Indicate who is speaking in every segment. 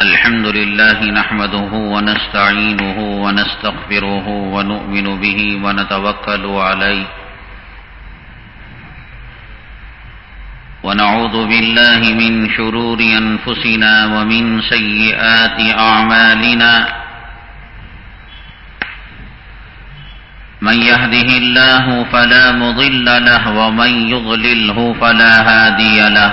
Speaker 1: الحمد لله نحمده ونستعينه ونستغفره ونؤمن به ونتوكل عليه. ونعوذ بالله من شرور أنفسنا ومن سيئات أعمالنا. من يهده الله فلا مضل له ومن يضلله فلا هادي له.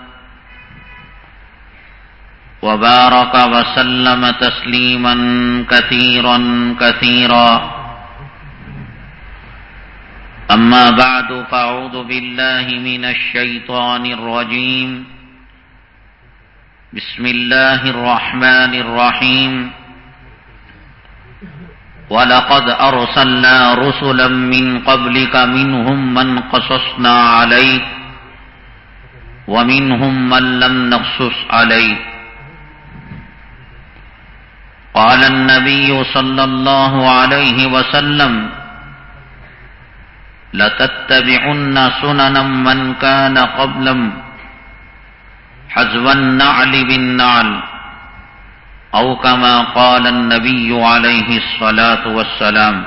Speaker 1: وبارك وسلم تسليما كثيرا كثيرا. أما بعد فأعوذ بالله من الشيطان الرجيم. بسم الله الرحمن الرحيم. ولقد أرسلنا رسلا من قبلك منهم من قصصنا عليك ومنهم من لم نقصص عليك. قال النبي صلى الله عليه وسلم لتتبعن سنن من كان قبلا حزو النعل بالنعل أو كما قال النبي عليه الصلاة والسلام.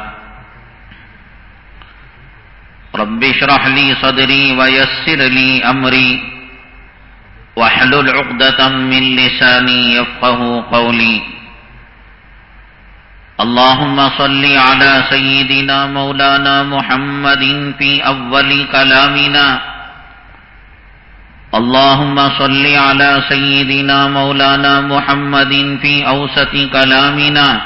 Speaker 1: رب اشرح لي صدري ويسر لي أمري واحلل عقدة من لساني يفقه قولي. اللهم صل على سيدنا مولانا محمد في أول كلامنا. اللهم صل على سيدنا مولانا محمد في أوسط كلامنا.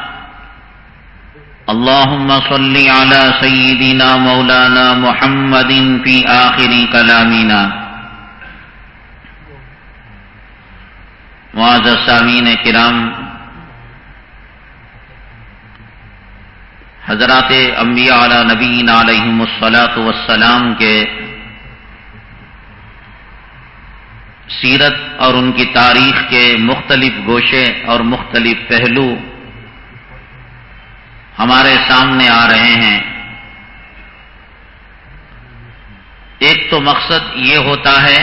Speaker 1: اللهم صل على سيدنا مولانا محمد في آخر كلامنا. معزز سامین کرام حضرات انبیاء علی نبینا علیہم الصلاۃ والسلام کے سیرت اور ان کی تاریخ کے مختلف گوشے اور مختلف پہلو ہمارے سامنے آ رہے ہیں۔ ایک تو مقصد یہ ہوتا ہے،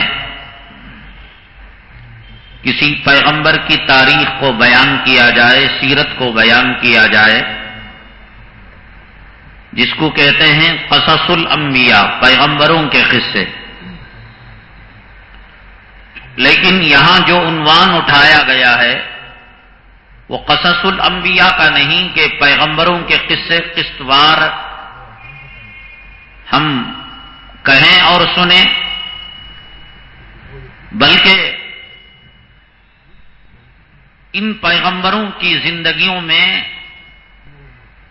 Speaker 1: کسی پیغمبر کی تاریخ کو بیان کیا جائے، سیرت کو بیان کیا جائے۔ جس کو کہتے ہیں قصص الانبیاء، پیغمبروں کے قصے۔ لیکن یہاں جو عنوان اٹھایا گیا ہے، وہ قصص الانبیاء کا نہیں کہ پیغمبروں کے قصے قسطوار ہم کہیں اور سنیں، بلکہ ان پیغمبروں کی زندگیوں میں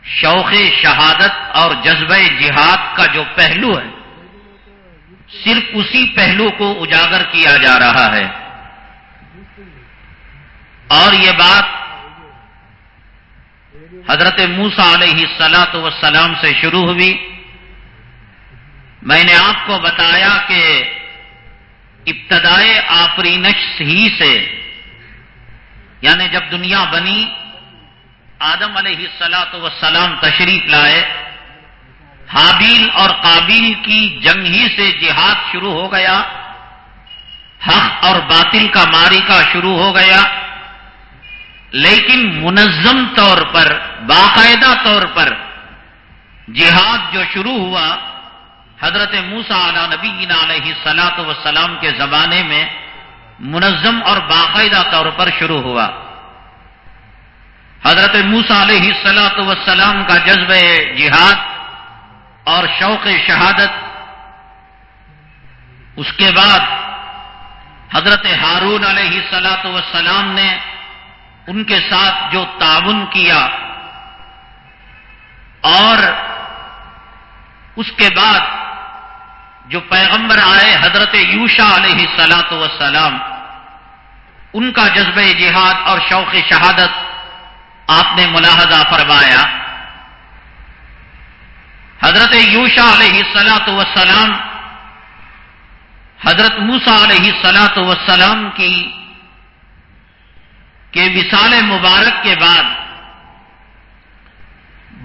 Speaker 1: شوق شہادت اور جذبہ جہاد کا جو پہلو ہے، صرف اسی پہلو کو اجاگر کیا جا رہا ہے۔ اور یہ بات حضرت موسا علیہ سلاۃ وسلام سے شروع ہوئی۔ میں نے آپ کو بتایا کہ ابتدائے آفرینش ہی سے یعنی جب دنیا بنی آدم علیہ السلاۃ وسلام تشریف لائے۔ حابیل اور قابیل کی جنگ ہی سے جہاد شروع ہو گیا۔ حق اور باطل کا ماری کا شروع ہو گیا۔ لیکن منظم طور پر، باقاعدہ طور پر جہاد جو شروع ہوا، حضرت موسا علی نبی علیہ سلاط وسلام کے زمانے میں منظم اور باقاعدہ طور پر شروع ہوا۔ حضرت موسا علیہ سلاط وسلام کا جذب جہاد اور شوق شہادت، اس کے بعد حضرت ہارون علیہ سلاط وسلام نے ان کے ساتھ جو تعاون کیا اور اس کے بعد جو پیغمبر آئے حضرت یوشا علیہ سلاط وسلام ان کا جذبہ جہاد اور شوق شہادت آپ نے ملاحظہ فرمایا۔ حضرت یوشا علیہ سلاۃ وسلام حضرت موسا علیہ سلاۃ وسلام کی، کے وصال مبارک کے بعد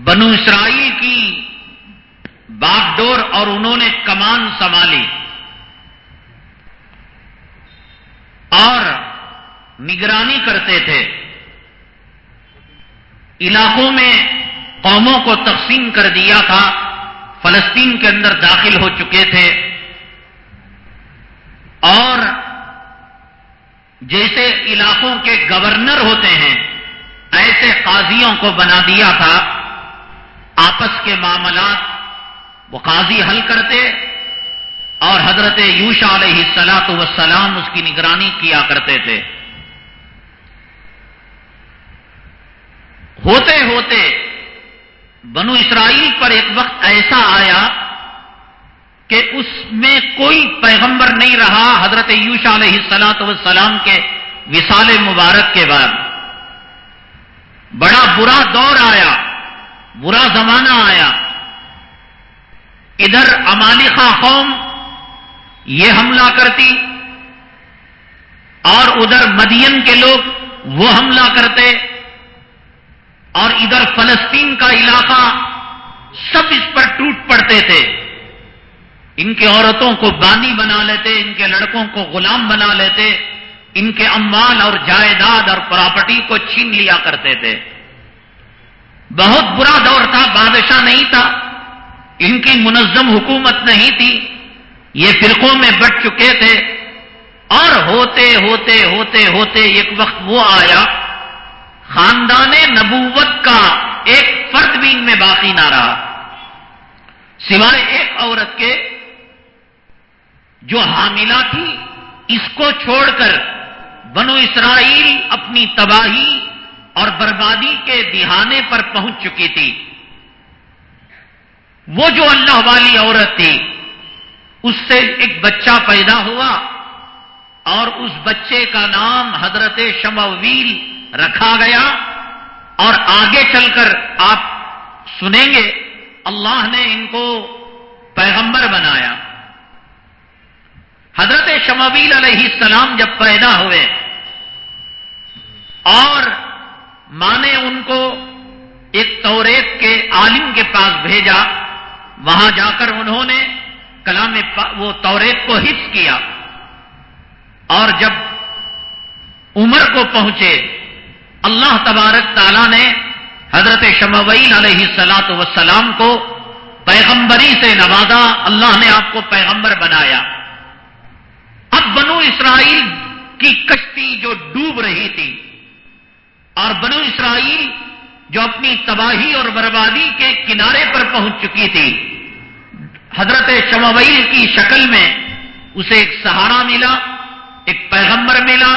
Speaker 1: بنو اسرائیل کی باغ ڈور اور انہوں نے کمان سنبھالی۔ اور نگرانی کرتے تھے۔ علاقوں میں قوموں کو تقسیم کر دیا تھا، فلسطین کے اندر داخل ہو چکے تھے۔ اور جیسے علاقوں کے گورنر ہوتے ہیں، ایسے قاضیوں کو بنا دیا تھا۔ آپس کے معاملات وہ قاضی حل کرتے اور حضرت یوشا علیہ سلاط وسلام اس کی نگرانی کیا کرتے تھے۔ ہوتے ہوتے بنو اسرائیل پر ایک وقت ایسا آیا کہ اس میں کوئی پیغمبر نہیں رہا حضرت یوشا علیہ سلاط وسلام کے وصال مبارک کے بعد۔ بڑا برا دور آیا، برا زمانہ آیا۔ ادھر امالخا قوم یہ حملہ کرتی اور ادھر مدین کے لوگ وہ حملہ کرتے۔ اور ادھر فلسطین کا علاقہ سب اس پر ٹوٹ پڑتے تھے۔ ان کے عورتوں کو بانی بنا لیتے، ان کے لڑکوں کو غلام بنا لیتے، ان کے اموال اور جائیداد اور پراپرٹی کو چھین لیا کرتے تھے۔ بہت برا دور تھا، بادشاہ نہیں تھا، ان کی منظم حکومت نہیں تھی، یہ فرقوں میں بٹ چکے تھے۔ اور ہوتے ہوتے ہوتے ہوتے، ایک وقت وہ آیا خاندان نبوت کا ایک فرد بھی ان میں باقی نہ رہا۔ سوائے ایک عورت کے جو حاملہ تھی، اس کو چھوڑ کر بنو اسرائیل اپنی تباہی اور بربادی کے دہانے پر پہنچ چکی تھی۔ وہ جو اللہ والی عورت تھی، اس سے ایک بچہ پیدا ہوا اور اس بچے کا نام حضرت شمویل رکھا گیا اور آگے چل کر آپ سنیں گے، اللہ نے ان کو پیغمبر بنایا۔ حضرت شمویل علیہ السلام جب پیدا ہوئے اور ماں نے ان کو ایک توریت کے عالم کے پاس بھیجا، وہاں جا کر انہوں نے کلام وہ توریت کو حفظ کیا۔ اور جب عمر کو پہنچے اللہ تبارک تعالیٰ نے حضرت شموئین علیہ سلاط وسلام کو پیغمبری سے نوازا، اللہ نے آپ کو پیغمبر بنایا۔ اب بنو اسرائیل کی کشتی جو ڈوب رہی تھی اور بنو اسرائیل جو اپنی تباہی اور بربادی کے کنارے پر پہنچ چکی تھی، حضرت شموئیل کی شکل میں اسے ایک سہارا ملا، ایک پیغمبر ملا،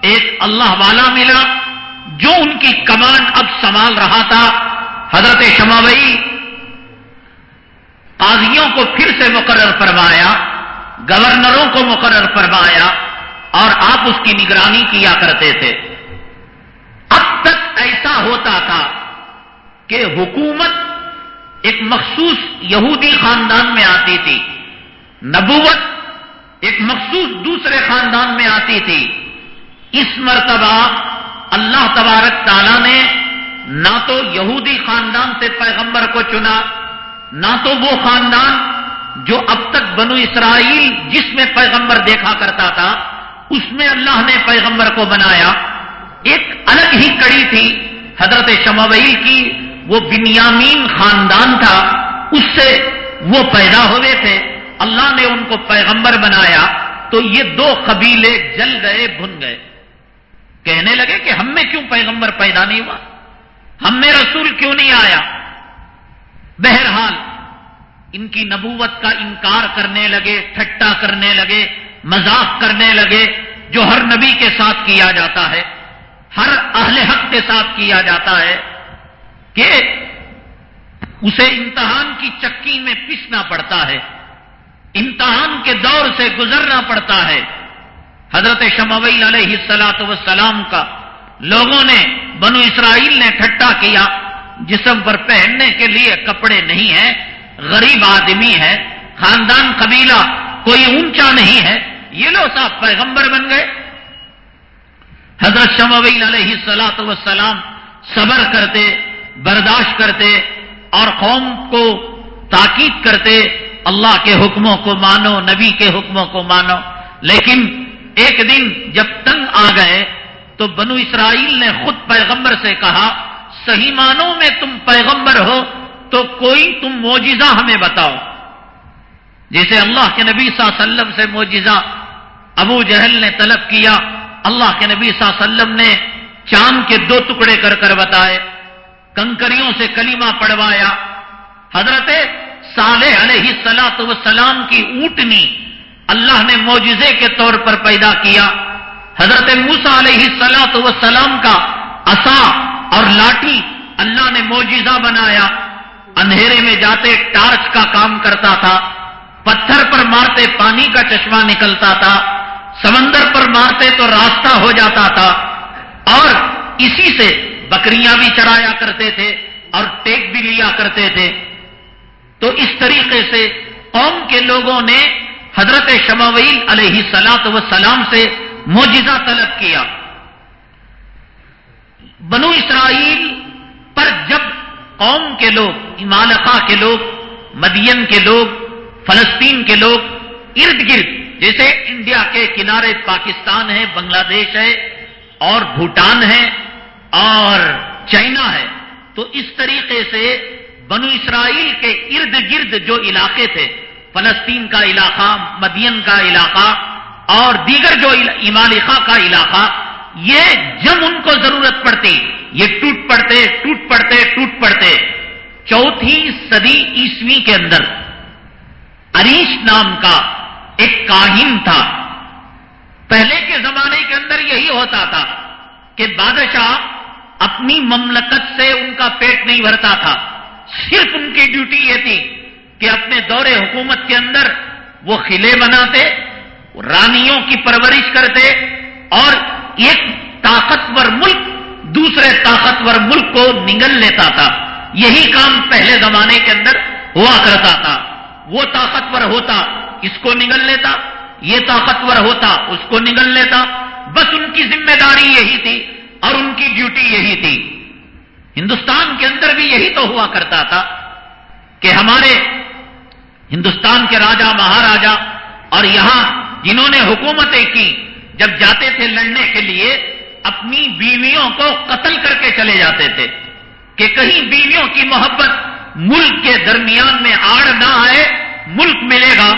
Speaker 1: ایک اللہ والا ملا۔ جو ان کی کمان اب سنبھال رہا تھا، حضرت شماوئی، قاضیوں کو پھر سے مقرر فرمایا، گورنروں کو مقرر فرمایا، اور آپ اس کی نگرانی کیا کرتے تھے۔ اب تک ایسا ہوتا تھا کہ حکومت ایک مخصوص یہودی خاندان میں آتی تھی، نبوت ایک مخصوص دوسرے خاندان میں آتی تھی۔ اس مرتبہ اللہ تبارک تعالیٰ نے نہ تو یہودی خاندان سے پیغمبر کو چنا، نہ تو وہ خاندان جو اب تک بنو اسرائیل جس میں پیغمبر دیکھا کرتا تھا، اس میں اللہ نے پیغمبر کو بنایا۔ ایک الگ ہی کڑی تھی حضرت شموئی کی، وہ بنیامین خاندان تھا، اس سے وہ پیدا ہوئے تھے۔ اللہ نے ان کو پیغمبر بنایا۔ تو یہ دو قبیلے جل گئے، بھن گئے۔ کہنے لگے کہ ہم میں کیوں پیغمبر پیدا نہیں ہوا؟ ہم میں رسول کیوں نہیں آیا؟ بہرحال، ان کی نبوت کا انکار کرنے لگے ٹھٹا کرنے لگے، مذاق کرنے لگے، جو ہر نبی کے ساتھ کیا جاتا ہے، ہر اہل حق کے ساتھ کیا جاتا ہے، کہ اسے امتحان کی چکی میں پسنا پڑتا ہے، امتحان کے دور سے گزرنا پڑتا ہے۔ حضرت شموئی علیہ السلاط وسلام کا لوگوں نے بنو اسرائیل نے ٹھٹا کیا، جسم پر پہننے کے لیے کپڑے نہیں ہیں، غریب آدمی ہے، خاندان قبیلہ کوئی اونچا نہیں ہے، یہ لو صاحب پیغمبر بن گئے۔ حضرت شمویل علیہ سلاۃ وسلام صبر کرتے، برداشت کرتے اور قوم کو تاکید کرتے، اللہ کے حکموں کو مانو، نبی کے حکموں کو مانو۔ لیکن ایک دن جب تنگ آ گئے تو بنو اسرائیل نے خود پیغمبر سے کہا، صحیح مانو میں تم پیغمبر ہو تو کوئی تم موجزہ ہمیں بتاؤ۔ جیسے اللہ کے نبی صلی اللہ علیہ وسلم سے موجزہ ابو جہل نے طلب کیا، اللہ کے نبی صلی اللہ علیہ وسلم نے چاند کے دو ٹکڑے کر کر بتائے، کنکریوں سے کلیمہ پڑوایا حضرت صالح علیہ سلاۃ وسلام کی اونٹنی اللہ نے موجزے کے طور پر پیدا کیا۔ حضرت موسا علیہ سلاۃ وسلام کا اصا اور لاٹھی اللہ نے موجزہ بنایا۔ اندھیرے میں جاتے ٹارچ کا کام کرتا تھا، پتھر پر مارتے پانی کا چشمہ نکلتا تھا، سمندر پر مارتے تو راستہ ہو جاتا تھا۔ اور اسی سے بکریاں بھی چرایا کرتے تھے اور ٹیک بھی لیا کرتے تھے۔ تو اس طریقے سے قوم کے لوگوں نے حضرت شماویل علیہ سلاط و سلام سے موجزہ طلب کیا۔ بنو اسرائیل پر جب قوم کے لوگ امالقہ کے لوگ، مدین کے لوگ، فلسطین کے لوگ ارد گرد، جیسے انڈیا کے کنارے پاکستان ہے بنگلہ دیش ہے، اور بھوٹان ہے، اور چائنا ہے، تو اس طریقے سے بنو اسرائیل کے ارد گرد جو علاقے تھے فلسطین کا علاقہ، مدین کا علاقہ اور دیگر جو امالخا کا علاقہ، یہ جب ان کو ضرورت پڑتی یہ ٹوٹ پڑتے ٹوٹ پڑتے ٹوٹ پڑتے۔ چوتھی صدی عیسوی کے اندر اریش نام کا ایک کاہن تھا۔ پہلے کے زمانے کے اندر یہی ہوتا تھا کہ بادشاہ اپنی مملکت سے ان کا پیٹ نہیں بھرتا تھا، صرف ان کی ڈیوٹی یہ تھی۔ کہ اپنے دور حکومت کے اندر وہ قلعے بناتے رانیوں کی پرورش کرتے اور ایک طاقتور ملک دوسرے طاقتور ملک کو نگل لیتا تھا۔ یہی کام پہلے زمانے کے اندر ہوا کرتا تھا۔ وہ طاقتور ہوتا اس کو نگل لیتا؟ یہ طاقتور ہوتا، اس کو نگل لیتا۔ بس ان کی ذمہ داری یہی تھی اور ان کی ڈیوٹی یہی تھی۔ ہندوستان کے اندر بھی یہی تو ہوا کرتا تھا کہ ہمارے ہندوستان کے راجا، مہاراجا، اور یہاں جنہوں نے حکومتیں کی، جب جاتے تھے لڑنے کے لیے، اپنی بیویوں کو قتل کر کے چلے جاتے تھے کہ کہیں بیویوں کی محبت ملک کے درمیان میں آڑ نہ آئے، ملک ملے گا،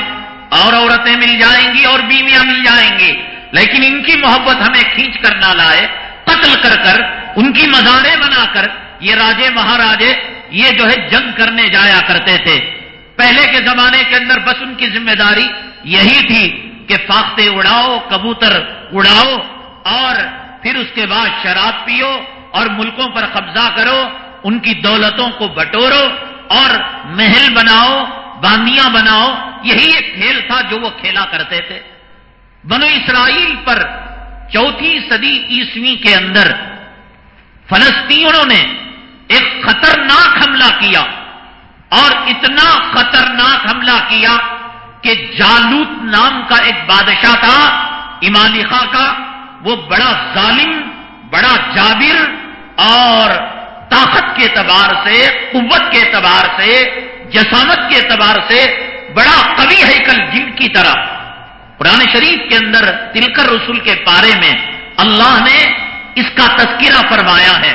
Speaker 1: اور عورتیں مل جائیں گی، اور بیویاں مل جائیں گی۔ لیکن ان کی محبت ہمیں کھینچ کر نہ لائے، قتل کر کر، ان کی مزارے بنا کر، یہ راجے، مہاراجے، یہ جو ہے جنگ کرنے جایا کرتے تھے۔ پہلے کے زمانے کے اندر بس ان کی ذمہ داری یہی تھی کہ فاختے اڑاؤ، کبوتر اڑاؤ اور پھر اس کے بعد شراب پیو اور ملکوں پر قبضہ کرو، ان کی دولتوں کو بٹورو اور محل بناؤ باندیاں بناؤ، یہی ایک کھیل تھا جو وہ کھیلا کرتے تھے۔ بنو اسرائیل پر چوتھی صدی عیسوی کے اندر فلسطینوں نے ایک خطرناک حملہ کیا۔ اور اتنا خطرناک حملہ کیا کہ جالوت نام کا ایک بادشاہ تھا، ایمانی خاں کا، وہ بڑا ظالم، بڑا جابر اور طاقت کے اعتبار سے، قوت کے اعتبار سے، جسامت کے اعتبار سے بڑا قوی ہے کل جن کی طرح۔ قرآن شریف کے اندر تلکر رسول کے پارے میں اللہ نے اس کا تذکرہ فرمایا ہے۔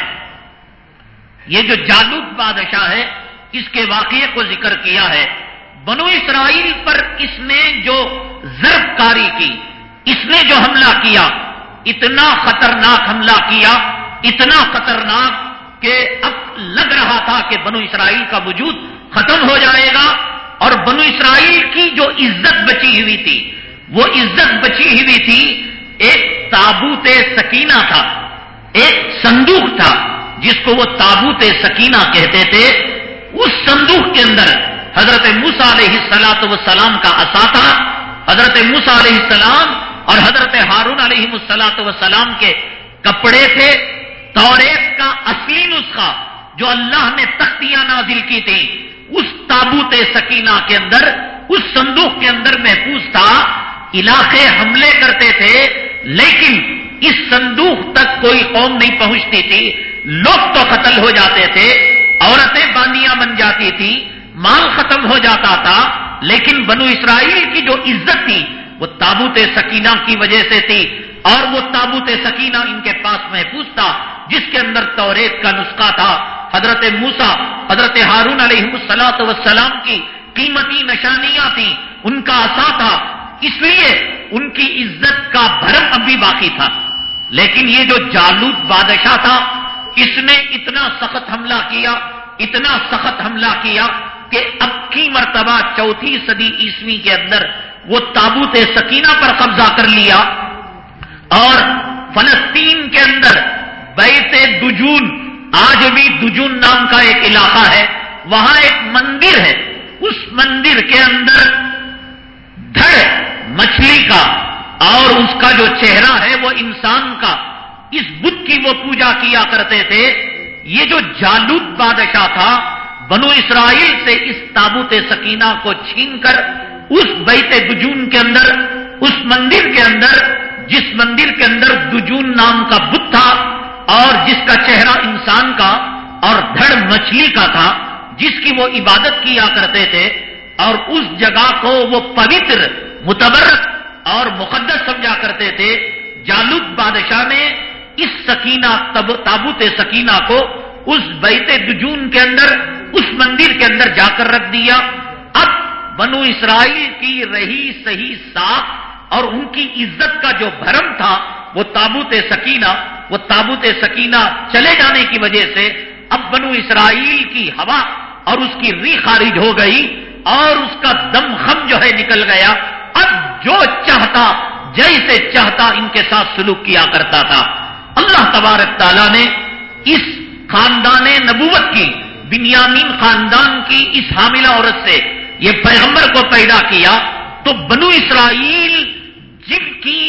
Speaker 1: یہ جو جالوب بادشاہ ہے اس کے واقعے کو ذکر کیا ہے۔ بنو اسرائیل پر اس نے جو ضرب کاری کی، اس نے جو حملہ کیا، اتنا خطرناک حملہ کیا، اتنا خطرناک کہ اب لگ رہا تھا کہ بنو اسرائیل کا وجود ختم ہو جائے گا اور بنو اسرائیل کی جو عزت بچی ہوئی تھی، وہ عزت بچی ہوئی تھی، ایک تابوت سکینہ تھا، ایک صندوق تھا، جس کو وہ تابوت سکینہ کہتے تھے۔ اس صندوق کے اندر حضرت موسا علیہ سلاط وسلام کا اصا تھا، حضرت موسا علیہ السلام اور حضرت ہارون علیہ السلاط وسلام کے کپڑے تھے۔ توریت کا اصلی نسخہ جو اللہ نے تختیاں نازل کی تھی اس تابوت سکینہ کے اندر، اس صندوق کے اندر محفوظ تھا۔ علاقے حملے کرتے تھے، لیکن اس صندوق تک کوئی قوم نہیں پہنچتی تھی۔ لوگ تو قتل ہو جاتے تھے۔ عورتیں باندیاں بن جاتی تھی، مال ختم ہو جاتا تھا، لیکن بنو اسرائیل کی جو عزت تھی، وہ تابوت سکینہ کی وجہ سے تھی اور وہ تابوت سکینہ ان کے پاس محفوظ تھا، جس کے اندر توریت کا نسخہ تھا۔ حضرت موسا حضرت ہارون علیہ السلاط وسلام کی قیمتی نشانیاں تھیں، ان کا اثا تھا۔ اس لیے ان کی عزت کا بھرم اب بھی باقی تھا۔ لیکن یہ جو جالوت بادشاہ تھا اس نے اتنا سخت حملہ کیا، اتنا سخت حملہ کیا کہ اب کی مرتبہ چوتھی صدی عیسوی کے اندر وہ تابوت سکینہ پر قبضہ کر لیا اور فلسطین کے اندر بیت دجون، آج بھی دجون نام کا ایک علاقہ ہے، وہاں ایک مندر ہے۔ اس مندر کے اندر دھڑ، مچھلی کا اور اس کا جو چہرہ ہے وہ انسان کا۔ اس بت کی وہ پوجا کیا کرتے تھے؟ یہ جو جالوت بادشاہ تھا، بنو اسرائیل سے اس تابوت سکینہ کو چھین کر اس بیت دجون کے اندر، اس مندر کے اندر، جس مندر کے اندر دجون نام کا بت تھا اور جس کا چہرہ انسان کا اور دھڑ مچھلی کا تھا، جس کی وہ عبادت کیا کرتے تھے اور اس جگہ کو وہ پوتر متبرک اور مقدس سمجھا کرتے تھے۔ جالوت بادشاہ نے اس سکینہ تابوت سکینہ کو اس بیت دجون کے اندر، اس مندر کے اندر جا کر رکھ دیا۔ اب بنو اسرائیل کی رہی صحیح صاف اور ان کی عزت کا جو بھرم تھا، وہ تابوت سکینہ، وہ تابوت سکینہ چلے جانے کی وجہ سے اب بنو اسرائیل کی ہوا اور اس کی ری خارج ہو گئی اور اس کا دم خم جو ہے نکل گیا۔ اب جو چاہتا، جیسے چاہتا ان کے ساتھ سلوک کیا کرتا تھا۔ اللہ تبارک تعالیٰ نے اس خاندان نبوت کی، بنیامین خاندان کی اس حاملہ عورت سے یہ پیغمبر کو پیدا کیا تو بنو اسرائیل جن کی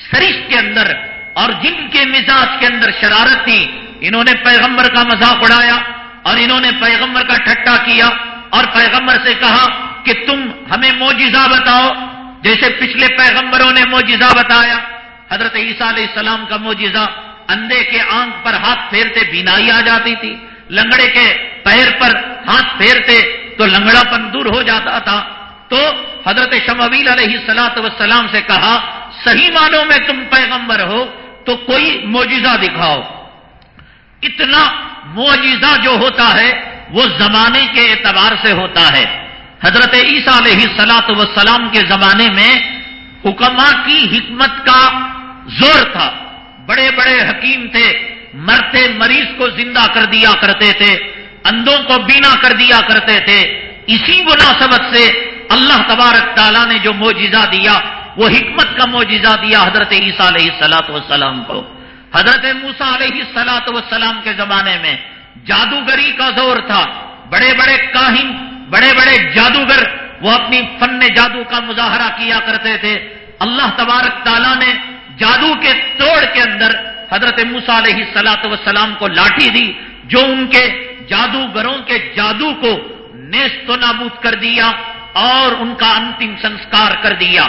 Speaker 1: سرش کے اندر اور جن کے مزاج کے اندر شرارت تھی، انہوں نے پیغمبر کا مذاق اڑایا اور انہوں نے پیغمبر کا ٹھٹا کیا اور پیغمبر سے کہا کہ تم ہمیں موجزہ بتاؤ۔ جیسے پچھلے پیغمبروں نے موجزہ بتایا، حضرت عیسیٰ علیہ السلام کا موجزہ اندھے کے آنکھ پر ہاتھ پھیرتے بینائی آ جاتی تھی۔ لنگڑے کے پیر پر ہاتھ پھیرتے تو لنگڑا پن دور ہو جاتا تھا۔ تو حضرت شمویل علیہ السلاط وسلام سے کہا، صحیح معنوں میں تم پیغمبر ہو تو کوئی موجزہ دکھاؤ۔ اتنا معجزہ جو ہوتا ہے، وہ زمانے کے اعتبار سے ہوتا ہے۔ حضرت عیسیٰ علیہ سلاط وسلام کے زمانے میں حکما کی حکمت کا زور تھا۔ بڑے بڑے حکیم تھے، مرتے مریض کو زندہ کر دیا کرتے تھے اندوں کو بینا کر دیا کرتے تھے۔ اسی مناسبت سے اللہ تبارک تعالیٰ نے جو موجزہ دیا، وہ حکمت کا موجزہ دیا حضرت عیسیٰ علیہ سلاط وسلام کو۔ حضرت موسا علیہ سلاط وسلام کے زمانے میں جادوگری کا دور تھا۔ بڑے بڑے کاہن، بڑے بڑے جادوگر وہ اپنی فن جادو کا مظاہرہ کیا کرتے تھے۔ اللہ تبارک تعالیٰ نے جادو کے توڑ کے اندر حضرت موسا علیہ سلاط وسلام کو لاٹھی دی، جو ان کے جادوگروں کے جادو کو نیست و نابود کر دیا اور ان کا انتم سنسکار کر دیا۔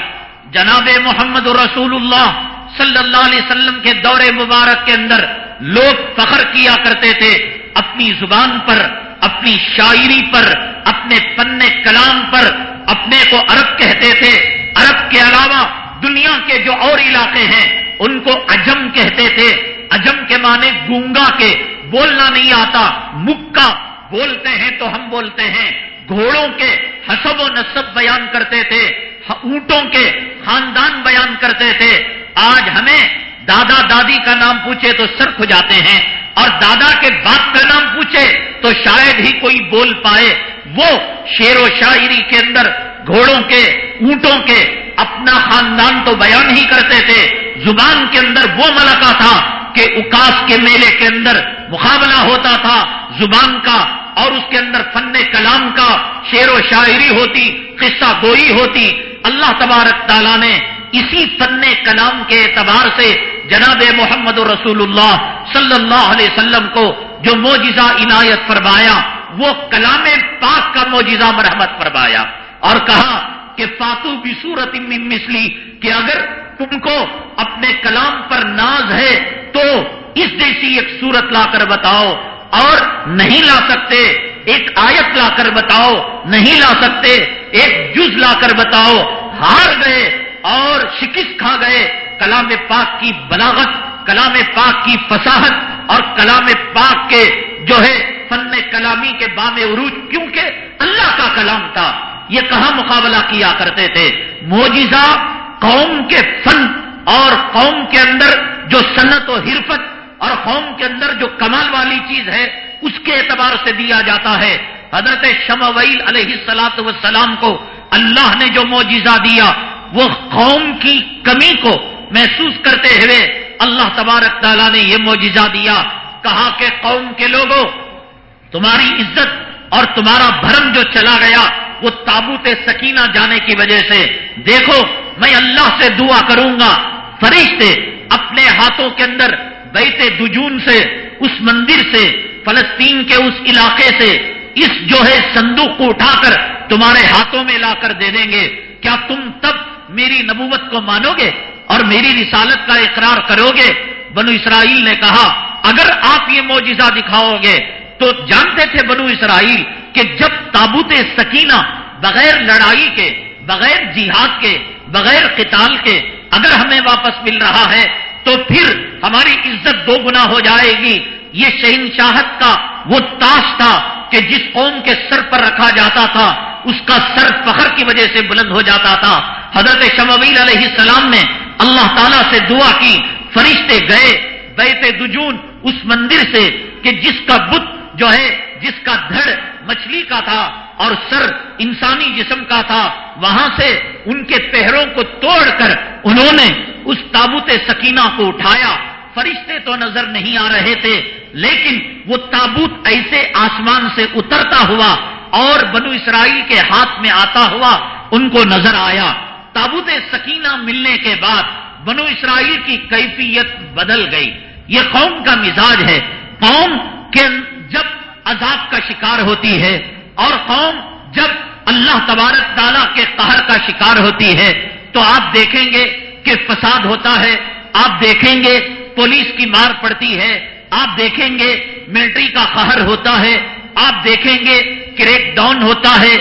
Speaker 1: جناب محمد رسول اللہ صلی اللہ علیہ وسلم کے دور مبارک کے اندر لوگ فخر کیا کرتے تھے، اپنی زبان پر، اپنی شاعری پر، اپنے پن کلام پر، اپنے کو عرب کہتے تھے۔ عرب کے علاوہ دنیا کے جو اور علاقے ہیں، ان کو اجم کہتے تھے۔ اجم کے معنی گونگا کے۔ بولنا نہیں آتا۔ مکہ بولتے ہیں تو ہم بولتے ہیں۔ گھوڑوں کے حسب و نصب بیان کرتے تھے۔ اونٹوں کے خاندان بیان کرتے تھے۔ آج ہمیں دادا دادی کا نام پوچھے تو سر کھو جاتے ہیں۔ اور دادا کے باپ کا نام پوچھے تو شاید ہی کوئی بول پائے۔ وہ شیر و شاعری کے اندر گھوڑوں کے، اونٹوں کے اپنا خاندان تو بیان ہی کرتے تھے۔ زبان کے اندر وہ ملکہ تھا کہ اکاس کے میلے کے اندر مقابلہ ہوتا تھا۔ زبان کا اور اس کے اندر فن کلام کا شعر و شاعری ہوتی، قصہ گوئی ہوتی۔ اللہ تبارک تعالیٰ نے اسی فن کلام کے اعتبار سے جناب محمد رسول اللہ صلی اللہ علیہ وسلم کو جو موجزہ عنایت فرمایا، وہ کلام پاک کا موجزہ مرحمت فرمایا۔ اور کہا کہ فاتو بھی صورت مسلی کہ اگر تم کو اپنے کلام پر ناز ہے تو اس جیسی ایک صورت لا کر بتاؤ اور نہیں لا سکتے، ایک آیت لا کر بتاؤ، نہیں لا سکتے، ایک جز لا کر بتاؤ، ہار گئے اور شکست کھا گئے، کلام پاک کی بلاغت، کلام پاک کی فصاحت اور کلام پاک کے جو ہے فن کلامی کے بام عروج، کیونکہ اللہ کا کلام تھا۔ یہ کہاں مقابلہ کیا کرتے تھے؟ موجزہ قوم کے فن اور قوم کے اندر جو صنعت و حرفت اور قوم کے اندر جو کمال والی چیز ہے، اس کے اعتبار سے دیا جاتا ہے۔ حضرت شمویل علیہ السلاط وسلام کو اللہ نے جو معجزہ دیا، وہ قوم کی کمی کو محسوس کرتے ہوئے اللہ تبارک تعالیٰ نے یہ معجزہ دیا۔ کہا کہ قوم کے لوگوں، تمہاری عزت اور تمہارا بھرم جو چلا گیا وہ تابوت سکینہ جانے کی وجہ سے، دیکھو، میں اللہ سے دعا کروں گا، فرشتے اپنے ہاتھوں کے اندر بیت دجون سے، اس مندر سے، فلسطین کے اس علاقے سے، اس جو ہے صندوق کو اٹھا کر تمہارے ہاتھوں میں لا کر دے دیں گے۔ کیا تم تب میری نبوت کو مانو گے اور میری رسالت کا اقرار کرو گے؟ بنو اسرائیل نے کہا، اگر آپ یہ موجزہ دکھاؤ گے تو جانتے تھے بنو اسرائیل کہ جب تابوت سکینہ بغیر لڑائی کے، بغیر جہاد کے، بغیر قتال کے اگر ہمیں واپس مل رہا ہے تو پھر ہماری عزت دو گنا ہو جائے گی۔ یہ شہنشاہت کا وہ تاش تھا کہ جس قوم کے سر پر رکھا جاتا تھا، اس کا سر فخر کی وجہ سے بلند ہو جاتا تھا۔ حضرت شمویل علیہ السلام نے اللہ تعالیٰ سے دعا کی، فرشتے گئے، بیت دجون اس مندر سے کہ جس کا بت جو ہے جس کا دھڑ مچھلی کا تھا اور سر انسانی جسم کا تھا، وہاں سے ان کے پہروں کو توڑ کر انہوں نے اس تابوت سکینہ کو اٹھایا۔ فرشتے تو نظر نہیں آ رہے تھے، لیکن وہ تابوت ایسے آسمان سے اترتا ہوا اور بنو اسرائیل کے ہاتھ میں آتا ہوا ان کو نظر آیا۔ تابوت سکینہ ملنے کے بعد بنو اسرائیل کی کیفیت بدل گئی۔ یہ قوم کا مزاج ہے۔ قوم کے جب عذاب کا شکار ہوتی ہے اور قوم جب اللہ تبارک تعالیٰ کے قہر کا شکار ہوتی ہے، تو آپ دیکھیں گے کہ فساد ہوتا ہے، آپ دیکھیں گے پولیس کی مار پڑتی ہے، آپ دیکھیں گے ملٹری کا قہر ہوتا ہے، آپ دیکھیں گے کریک ڈاؤن ہوتا ہے،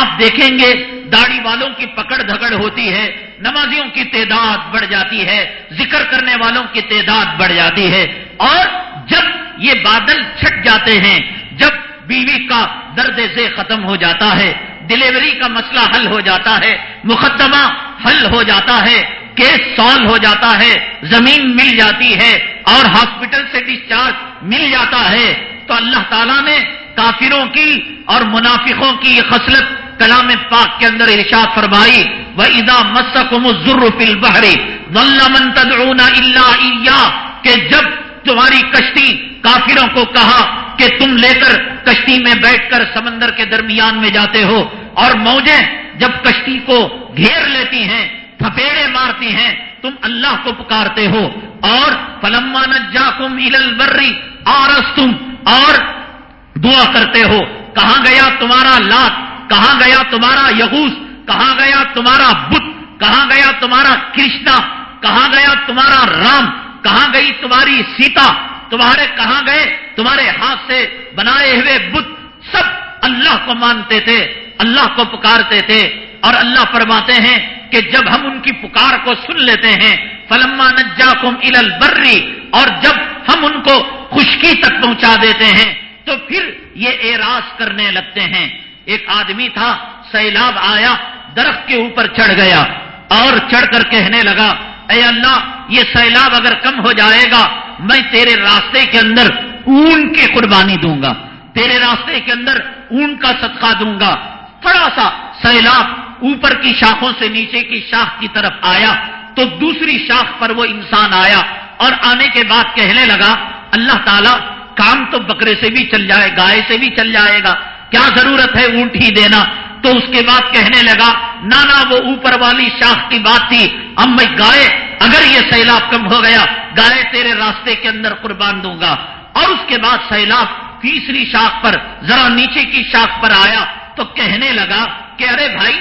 Speaker 1: آپ دیکھیں گے داڑھی والوں کی پکڑ دھگڑ ہوتی ہے، نمازیوں کی تعداد بڑھ جاتی ہے، ذکر کرنے والوں کی تعداد بڑھ جاتی ہے، اور جب یہ بادل چھٹ جاتے ہیں، جب بیوی کا درد سے ختم ہو جاتا ہے ڈلیوری کا مسئلہ حل ہو جاتا ہے، مقدمہ حل ہو جاتا ہے کیس سالو ہو جاتا ہے، زمین مل جاتی ہے اور ہاسپٹل سے ڈسچارج مل جاتا ہے، تو اللہ تعالیٰ نے کافروں کی اور منافقوں کی یہ خصلت کلام پاک کے اندر ارشاد فرمائی وہ ادا مسکم ضرور بہری ولمن تدعون اللہ کہ جب تمہاری کشتی کافروں کو کہا کہ تم لے کر کشتی میں بیٹھ کر سمندر کے درمیان میں جاتے ہو اور موجیں جب کشتی کو گھیر لیتی ہیں، تھپیڑے مارتی ہیں، تم اللہ کو پکارتے ہو اور فلما نجا البری آرس تم اور دعا کرتے ہو، کہاں گیا تمہارا لات؟ کہاں گیا تمہارا یہوس کہاں گیا تمہارا بت؟ کہاں گیا تمہارا کرشنا کہاں گیا تمہارا رام؟ کہاں گئی تمہاری سیتا؟ تمہارے کہاں گئے؟ تمہارے ہاتھ سے بنائے ہوئے بت سب اللہ کو مانتے تھے، اللہ کو پکارتے تھے۔ اور اللہ فرماتے ہیں کہ جب ہم ان کی پکار کو سن لیتے ہیں، فلما نجا کم البری اور جب ہم ان کو خشکی تک پہنچا دیتے ہیں، تو پھر یہ اعراض کرنے لگتے ہیں۔ ایک آدمی تھا، سیلاب آیا، درخت کے اوپر چڑھ گیا اور چڑھ کر کہنے لگا، اے اللہ یہ سیلاب اگر کم ہو جائے گا، میں تیرے راستے کے اندر اون کی قربانی دوں گا۔ تیرے راستے کے اندر اون کا صدقہ دوں گا۔ تھوڑا سا سیلاب اوپر کی شاخوں سے نیچے کی شاخ کی طرف آیا تو دوسری شاخ پر وہ انسان آیا اور آنے کے بعد کہنے لگا، اللہ تعالیٰ کام تو بکرے سے بھی چل جائے، گائے سے بھی چل جائے گا۔ کیا ضرورت ہے اونٹ ہی دینا؟ تو اس کے بعد کہنے لگا، نانا وہ اوپر والی شاخ کی بات تھی، اب میں گائے اگر یہ سیلاب کم ہو گیا، گائے تیرے راستے کے اندر قربان دوں گا۔ اور اس کے بعد سیلاب تیسری شاخ پر، ذرا نیچے کی شاخ پر آیا تو کہنے لگا کہ ارے بھائی،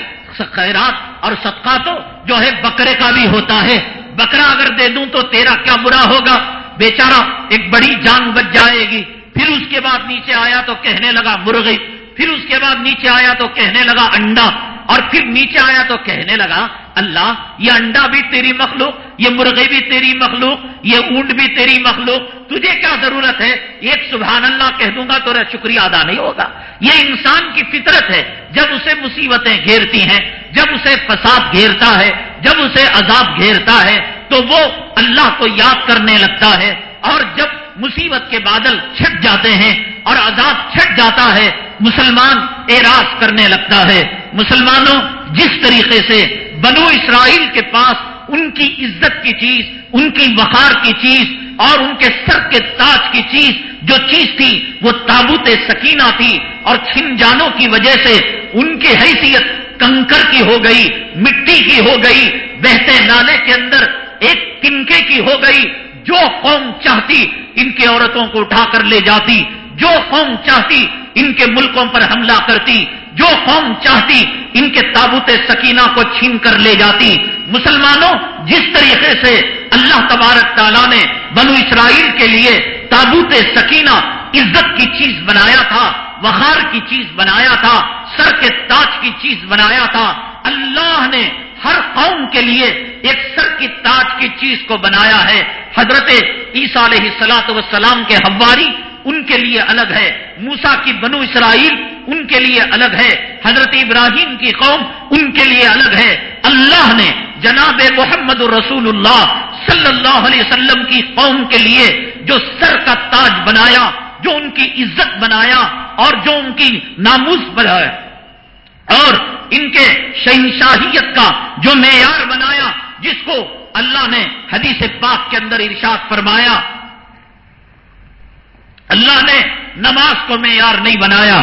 Speaker 1: خیرات اور صدقہ تو جو ہے بکرے کا بھی ہوتا ہے۔ بکرا اگر دے دوں تو تیرا کیا برا ہوگا؟ بیچارہ، ایک بڑی جان بچ جائے گی۔ پھر اس کے بعد نیچے آیا تو کہنے لگا مرغی پھر اس کے بعد نیچے آیا تو کہنے لگا انڈا۔ اور پھر نیچے آیا تو کہنے لگا اللہ، یہ انڈا بھی تیری مخلوق، یہ مرغی بھی تیری مخلوق، یہ اونٹ بھی تیری مخلوق۔ تجھے کیا ضرورت ہے؟ ایک سبحان اللہ کہہ دوں گا تو شکریہ ادا نہیں ہوگا۔ یہ انسان کی فطرت ہے، جب اسے مصیبتیں گھیرتی ہیں، جب اسے فساد گھیرتا ہے، جب اسے عذاب گھیرتا ہے، تو وہ اللہ کو یاد کرنے لگتا ہے۔ اور جب مصیبت کے بادل چھٹ جاتے ہیں اور عذاب چھٹ جاتا ہے، مسلمان اعراض کرنے لگتا ہے۔ مسلمانوں، جس طریقے سے بنو اسرائیل کے پاس ان کی عزت کی چیز، ان کی وقار کی چیز اور ان کے سر کے تاج کی چیز، جو چیز تھی وہ تابوت سکینہ تھی اور چھن جانوں کی وجہ سے ان کی حیثیت کنکر کی ہو گئی، مٹی کی ہو گئی، بہتے نالے کے اندر ایک کنکے کی ہو گئی۔ جو قوم چاہتی ان کی عورتوں کو اٹھا کر لے جاتی، جو قوم چاہتی ان کے ملکوں پر حملہ کرتی۔ جو قوم چاہتی ان کے تابوت سکینہ کو چھین کر لے جاتی۔ مسلمانوں، جس طریقے سے اللہ تبارک تعالیٰ نے بنو اسرائیل کے لیے تابوت سکینہ عزت کی چیز بنایا تھا وخار کی چیز بنایا تھا، سر کے تاج کی چیز بنایا تھا، اللہ نے ہر قوم کے لیے ایک سر کی تاج کی چیز کو بنایا ہے۔ حضرت عیسیٰ علیہ سلاط وسلام کے حواری ان کے لیے الگ ہے۔ موسا کی بنو اسرائیل ان کے لیے الگ ہے۔ حضرت ابراہیم کی قوم ان کے لیے الگ ہے۔ اللہ نے جناب محمد رسول اللہ صلی اللہ علیہ وسلم کی قوم کے لیے جو سر کا تاج بنایا، جو ان کی عزت بنایا اور جو ان کی ناموس بنایا اور ان کے شہنشاہیت کا جو معیار بنایا، جس کو اللہ نے حدیث پاک کے اندر ارشاد فرمایا اللہ نے نماز کو معیار نہیں بنایا،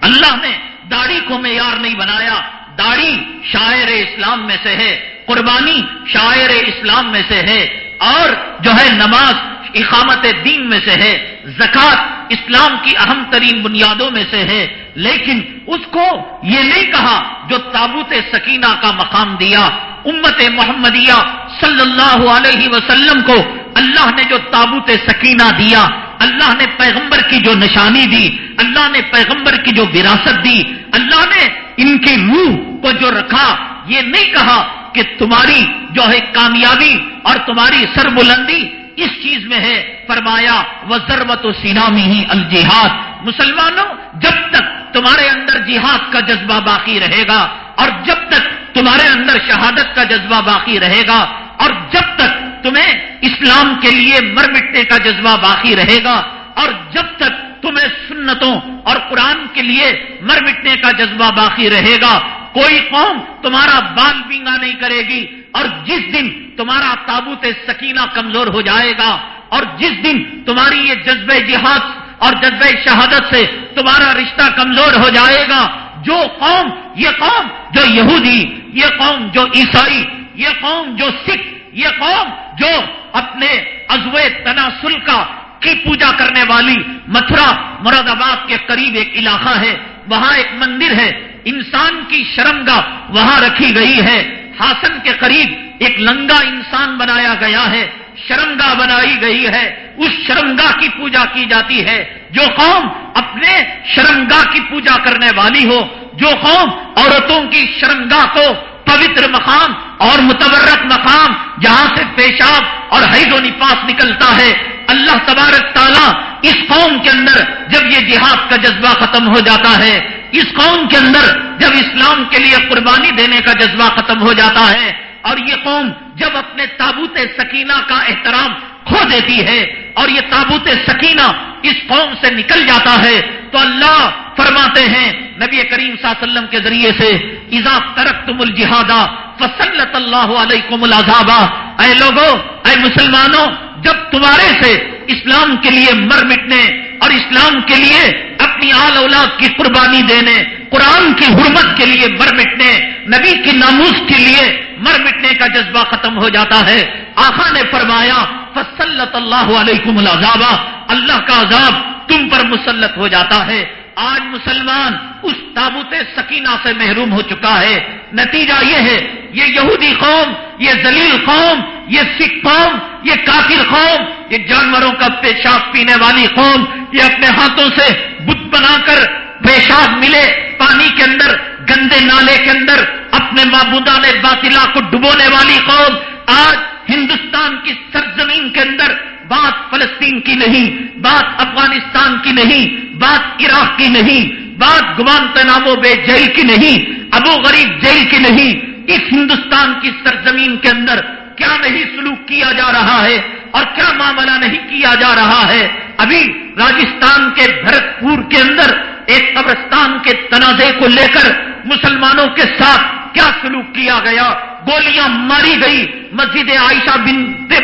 Speaker 1: اللہ نے داڑھی کو معیار نہیں بنایا۔ داڑھی شاعر اسلام میں سے ہے، قربانی شاعر اسلام میں سے ہے، اور جو ہے نماز اقامت دین میں سے ہے زکات اسلام کی اہم ترین بنیادوں میں سے ہے۔ لیکن اس کو یہ نہیں کہا جو تابوت سکینہ کا مقام دیا۔ امت محمدیہ صلی اللہ علیہ وسلم کو اللہ نے جو تابوت سکینہ دیا اللہ نے پیغمبر کی جو نشانی دی، اللہ نے پیغمبر کی جو وراثت دی، اللہ نے ان کے منہ کو جو رکھا، یہ نہیں کہا کہ تمہاری جو ہے کامیابی اور تمہاری سر بلندی اس چیز میں ہے۔ فرمایا وہ ضربت و سینامی ہی الجہاد مسلمانوں، جب تک تمہارے اندر جہاد کا جذبہ باقی رہے گا اور جب تک تمہارے اندر شہادت کا جذبہ باقی رہے گا اور جب تک تمہیں اسلام کے لیے مر مٹنے کا جذبہ باقی رہے گا اور جب تک تمہیں سنتوں اور قرآن کے لیے مر مٹنے کا جذبہ باقی رہے گا، کوئی قوم تمہارا بال بینگا نہیں کرے گی اور جس دن تمہارا تابوت سکینہ کمزور ہو جائے گا اور جس دن تمہاری یہ جذبہ جہاد اور جذبہ شہادت سے تمہارا رشتہ کمزور ہو جائے گا، جو قوم، یہ قوم جو یہودی، یہ قوم جو عیسائی، یہ قوم جو سکھ یہ قوم جو اپنے ازوے تناسل کا کی پوجا کرنے والی متھرا مراد آباد کے قریب ایک علاقہ ہے، وہاں ایک مندر ہے۔ انسان کی شرمگاہ وہاں رکھی گئی ہے۔ ہاسن کے قریب ایک لنگا انسان بنایا گیا ہے، شرمگاہ بنائی گئی ہے۔ اس شرمگاہ کی پوجا کی جاتی ہے۔ جو قوم اپنے شرمگاہ کی پوجا کرنے والی ہو، جو قوم عورتوں کی شرمگاہ کو پوتر مقام اور متورک مقام جہاں سے پیشاب اور حید و نفاس نکلتا ہے۔ اللہ تبارک تعالیٰ اس قوم کے اندر جب یہ جہاد کا جذبہ ختم ہو جاتا ہے، اس قوم کے اندر جب اسلام کے لیے قربانی دینے کا جذبہ ختم ہو جاتا ہے اور یہ قوم جب اپنے تابوت سکینہ کا احترام کھو دیتی ہے اور یہ تابوت سکینہ اس قوم سے نکل جاتا ہے تو اللہ فرماتے ہیں نبی کریم صلی اللہ علیہ وسلم کے ذریعے سے ایزا ترک تم الجہادا فصلت اللہ علیکم العذابہ اے لوگوں اے مسلمانوں، جب تمہارے سے اسلام کے لیے مر مٹنے اور اسلام کے لیے اپنی آل اولاد کی قربانی دینے، قرآن کی حرمت کے لیے مر مٹنے، نبی کی ناموس کے لیے مر مٹنے کا جذبہ ختم ہو جاتا ہے۔ آخا نے فرمایا فصلت اللہ علیکم العذاب۔ اللہ کا عذاب تم پر مسلط ہو جاتا ہے۔ آج مسلمان اس تابوت سکینہ سے محروم ہو چکا ہے۔ نتیجہ یہ ہے، یہ یہودی قوم، یہ ذلیل قوم، یہ سکھ قوم، یہ کافر قوم، یہ جانوروں کا پیشاب پینے والی قوم، یہ اپنے ہاتھوں سے بت بنا کر پیشاب ملے پانی کے اندر، گندے نالے کے اندر، اپنے معبودان باطلا کو ڈبونے والی قوم۔ آج ہندوستان کی سرزمین کے اندر بات فلسطین کی نہیں، بات افغانستان کی نہیں بات عراق کی نہیں، بات گوان تنامو بے جیل کی نہیں، ابو غریب جیل کی نہیں۔ اس ہندوستان کی سرزمین کے اندر کیا نہیں سلوک کیا جا رہا ہے اور کیا معاملہ نہیں کیا جا رہا ہے؟ ابھی راجستھان کے بھرت پور کے اندر ایک قبرستان کے تنازع کو لے کر مسلمانوں کے ساتھ کیا سلوک کیا گیا؟ گولیاں ماری گئی مسجد عائشہ بن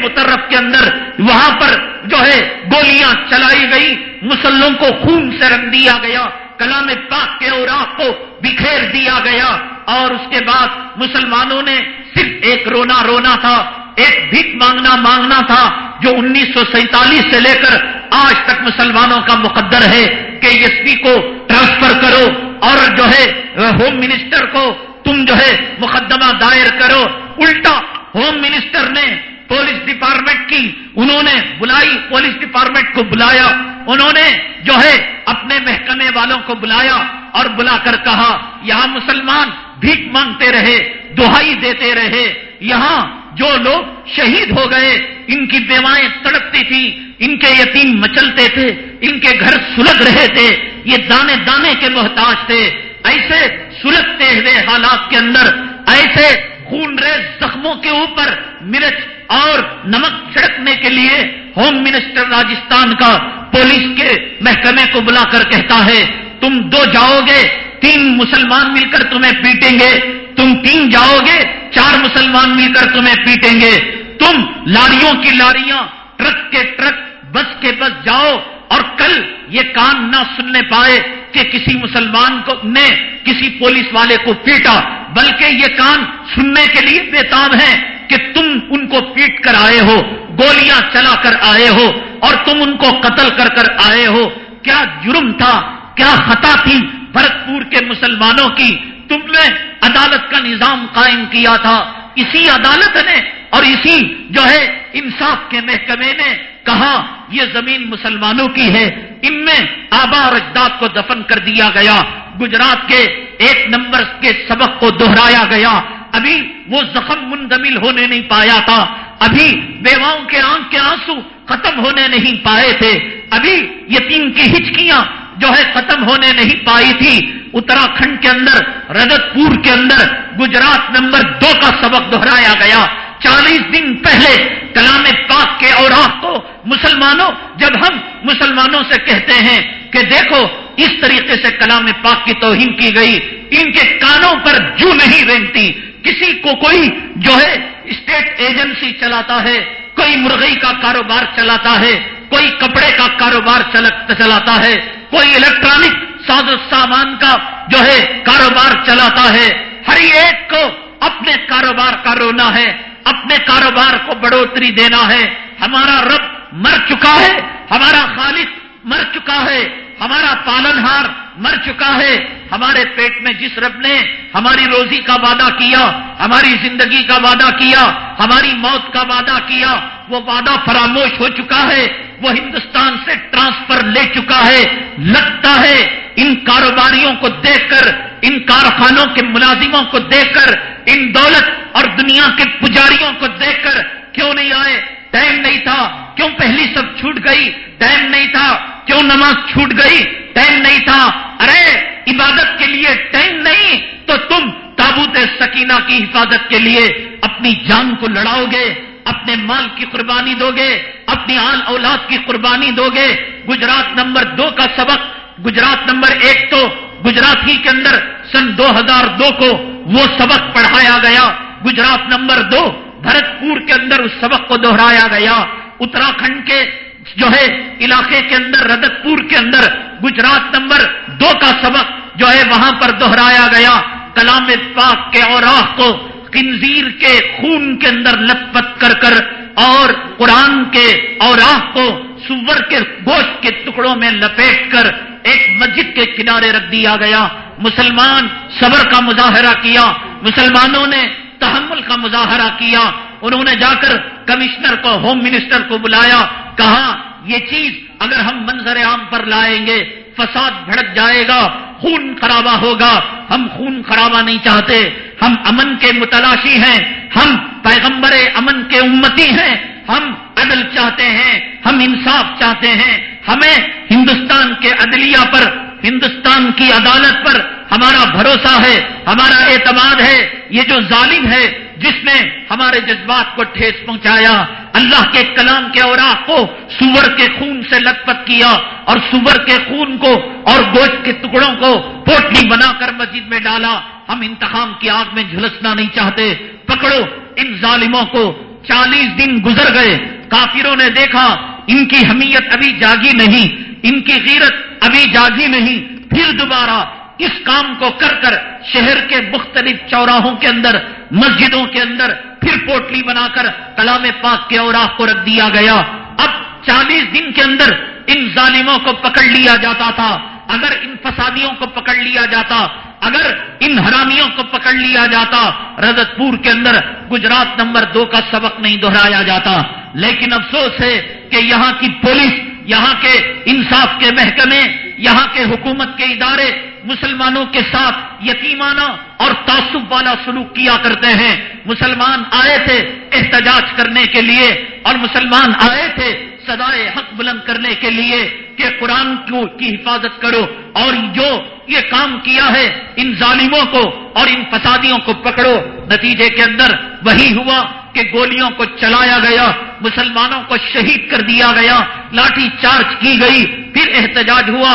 Speaker 1: مترف کے اندر۔ وہاں پر جو ہے گولیاں چلائی گئی مسلموں کو خون سے رنگ دیا گیا، کلام پاک کے اور کو بکھیر دیا گیا۔ اور اس کے بعد مسلمانوں نے صرف ایک رونا رونا تھا، ایک بھیک مانگنا مانگنا تھا، جو انیس سو سینتالیس سے لے کر آج تک مسلمانوں کا مقدر ہے کہ ایس پی کو ٹرانسفر کرو اور جو ہے ہوم منسٹر کو تم جو ہے مقدمہ دائر کرو۔ الٹا ہوم منسٹر نے پولیس ڈپارٹمنٹ کی، انہوں نے بلائی، پولیس ڈپارٹمنٹ کو بلایا۔ انہوں نے جو ہے اپنے محکمے والوں کو بلایا اور بلا کر کہا، یہاں مسلمان بھیک مانگتے رہے، دہائی دیتے رہے۔ یہاں جو لوگ شہید ہو گئے، ان کی بیوائیں تڑپتی تھی، ان کے یتیم مچلتے تھے، ان کے گھر سلگ رہے تھے۔ یہ دانے دانے کے محتاج تھے۔ ایسے سلگتے ہوئے حالات کے اندر، ایسے خون ریز زخموں کے اوپر مرچ اور نمک چھڑکنے کے لیے ہوم منسٹر راجستھان کا پولیس کے محکمے کو بلا کر کہتا ہے، تم دو جاؤ گے، تین مسلمان مل کر تمہیں پیٹیں گے۔ تم تین جاؤ گے، چار مسلمان مل کر تمہیں پیٹیں گے۔ تم لاریوں کی لاریاں، ٹرک کے ٹرک بس کے بس جاؤ اور کل یہ کان نہ سننے پائے کہ کسی مسلمان کو نے کسی پولیس والے کو پیٹا، بلکہ یہ کان سننے کے لیے بےتاب ہے کہ تم ان کو پیٹ کر آئے ہو، گولیاں چلا کر آئے ہو اور تم ان کو قتل کر کر آئے ہو۔ کیا جرم تھا، کیا خطا تھی بھرت پور کے مسلمانوں کی؟ تم نے عدالت کا نظام قائم کیا تھا۔ اسی عدالت نے اور اسی جو ہے انصاف کے محکمے نے کہا یہ زمین مسلمانوں کی ہے؟ ان میں آبا اور اجداد کو دفن کر دیا گیا۔ گجرات کے ایک نمبر کے سبق کو دہرایا گیا۔ ابھی وہ زخم مندمل ہونے نہیں پایا تھا۔ ابھی بیواؤں کے آنکھ کے آنسو ختم ہونے نہیں پائے تھے۔ ابھی یتیم کی ہچکیاں جو ہے ختم ہونے نہیں پائی تھی۔ اتراکھنڈ کے اندر رجت پور کے اندر گجرات نمبر دو کا سبق دہرایا گیا۔ چالیس دن پہلے کلام پاک کے اور کو مسلمانوں، جب ہم مسلمانوں سے کہتے ہیں کہ دیکھو، اس طریقے سے کلام پاک کی توہین کی گئی، ان کے کانوں پر جو نہیں رینگتی، کسی کو کوئی جو ہے اسٹیٹ ایجنسی چلاتا ہے، کوئی مرغئی کا کاروبار چلاتا ہے، کوئی کپڑے کا کاروبار چلاتا ہے، کوئی الیکٹرانک ساز و سامان کا جو ہے کاروبار چلاتا ہے، ہر ایک کو اپنے کاروبار کا رونا ہے۔ اپنے کاروبار کو بڑھوتری دینا ہے۔ ہمارا رب مر چکا ہے، ہمارا خالق مر چکا ہے، ہمارا پالن ہار مر چکا ہے۔ ہمارے پیٹ میں جس رب نے ہماری روزی کا وعدہ کیا، ہماری زندگی کا وعدہ کیا، ہماری موت کا وعدہ کیا، وہ وعدہ فراموش ہو چکا ہے، وہ ہندوستان سے ٹرانسفر لے چکا ہے۔ لگتا ہے ان کاروباریوں کو دیکھ کر، ان کارخانوں کے ملازموں کو دیکھ کر ان دولت اور دنیا کے پجاریوں کو دیکھ کر کیوں نہیں آئے؟ ٹائم نہیں تھا۔ کیوں پہلی سب چھوٹ گئی؟ ٹائم نہیں تھا۔ کیوں نماز چھوٹ گئی؟ ٹائم نہیں تھا۔ ارے، عبادت کے لیے ٹائم نہیں، تو تم تابوت سکینہ کی حفاظت کے لیے اپنی جان کو لڑاؤ گے، اپنے مال کی قربانی دو گے، اپنی آل اولاد کی قربانی دو گے۔ گجرات نمبر دو کا سبق، گجرات نمبر ایک تو گجرات ہی کے اندر سن دو ہزار دو کو وہ سبق پڑھایا گیا۔ گجرات نمبر دو بھرت پور کے اندر اس سبق کو دہرایا گیا۔ اتراکھنڈ کے جو ہے، علاقے کے اندر ردت پور کے اندر گجرات نمبر دو کا سبق جو ہے، وہاں پر دہرایا گیا۔ کلام پاک کے اور کو کنزیر کے خون کے اندر لت پت کر کر اور قرآن کے اور کو سور کے گوشت کے ٹکڑوں میں لپیٹ کر ایک مسجد کے کنارے رکھ دیا گیا۔ مسلمان صبر کا مظاہرہ کیا۔ مسلمانوں نے تحمل کا مظاہرہ کیا۔ انہوں نے جا کر کمشنر کو، ہوم منسٹر کو بلایا۔ کہا، یہ چیز اگر ہم منظر عام پر لائیں گے، فساد بھڑک جائے گا، خون خرابہ ہوگا۔ ہم خون خرابہ نہیں چاہتے۔ ہم امن کے متلاشی ہیں۔ ہم پیغمبر امن کے امتی ہیں۔ ہم عدل چاہتے ہیں، ہم انصاف چاہتے ہیں، ہمیں ہندوستان کے عدلیہ پر، ہندوستان کی عدالت پر ہمارا بھروسہ ہے، ہمارا اعتماد ہے، یہ جو ظالم ہے، جس نے ہمارے جذبات کو ٹھیس پہنچایا، اللہ کے کلام کے اوراق کو سور کے خون سے لت پت کیا اور سور کے خون کو اور گوشت کے ٹکڑوں کو پوٹلی بنا کر مسجد میں ڈالا۔ ہم انتخاب کی آگ میں جھلسنا نہیں چاہتے۔ پکڑو ان ظالموں کو۔ چالیس دن گزر گئے۔ کافروں نے دیکھا، ان کی حمیت ابھی جاگی نہیں، ان کی غیرت ابھی جاگی نہیں۔ پھر دوبارہ اس کام کو کر کر شہر کے مختلف چوراہوں کے اندر، مسجدوں کے اندر، پھر پوٹلی بنا کر کلام پاک کے اوراق کو رکھ دیا گیا۔ اب چالیس دن کے اندر ان ظالموں کو پکڑ لیا جاتا تھا۔ اگر ان فسادیوں کو پکڑ لیا جاتا اگر ان حرامیوں کو پکڑ لیا جاتا رجت پور کے اندر گجرات نمبر دو کا سبق نہیں دہرایا جاتا۔ لیکن افسوس ہے کہ یہاں کی پولیس، یہاں کے انصاف کے محکمے، یہاں کے حکومت کے ادارے مسلمانوں کے ساتھ یتیمانہ اور تعصب والا سلوک کیا کرتے ہیں۔ مسلمان آئے تھے احتجاج کرنے کے لیے اور مسلمان آئے تھے سدائے حق بلند کرنے کے لیے کہ قرآن کی حفاظت کرو اور جو یہ کام کیا ہے، ان ظالموں کو اور ان فسادیوں کو پکڑو۔ نتیجے کے اندر وہی ہوا کہ گولیوں کو چلایا گیا، مسلمانوں کو شہید کر دیا گیا، لاٹھی چارج کی گئی، پھر احتجاج ہوا۔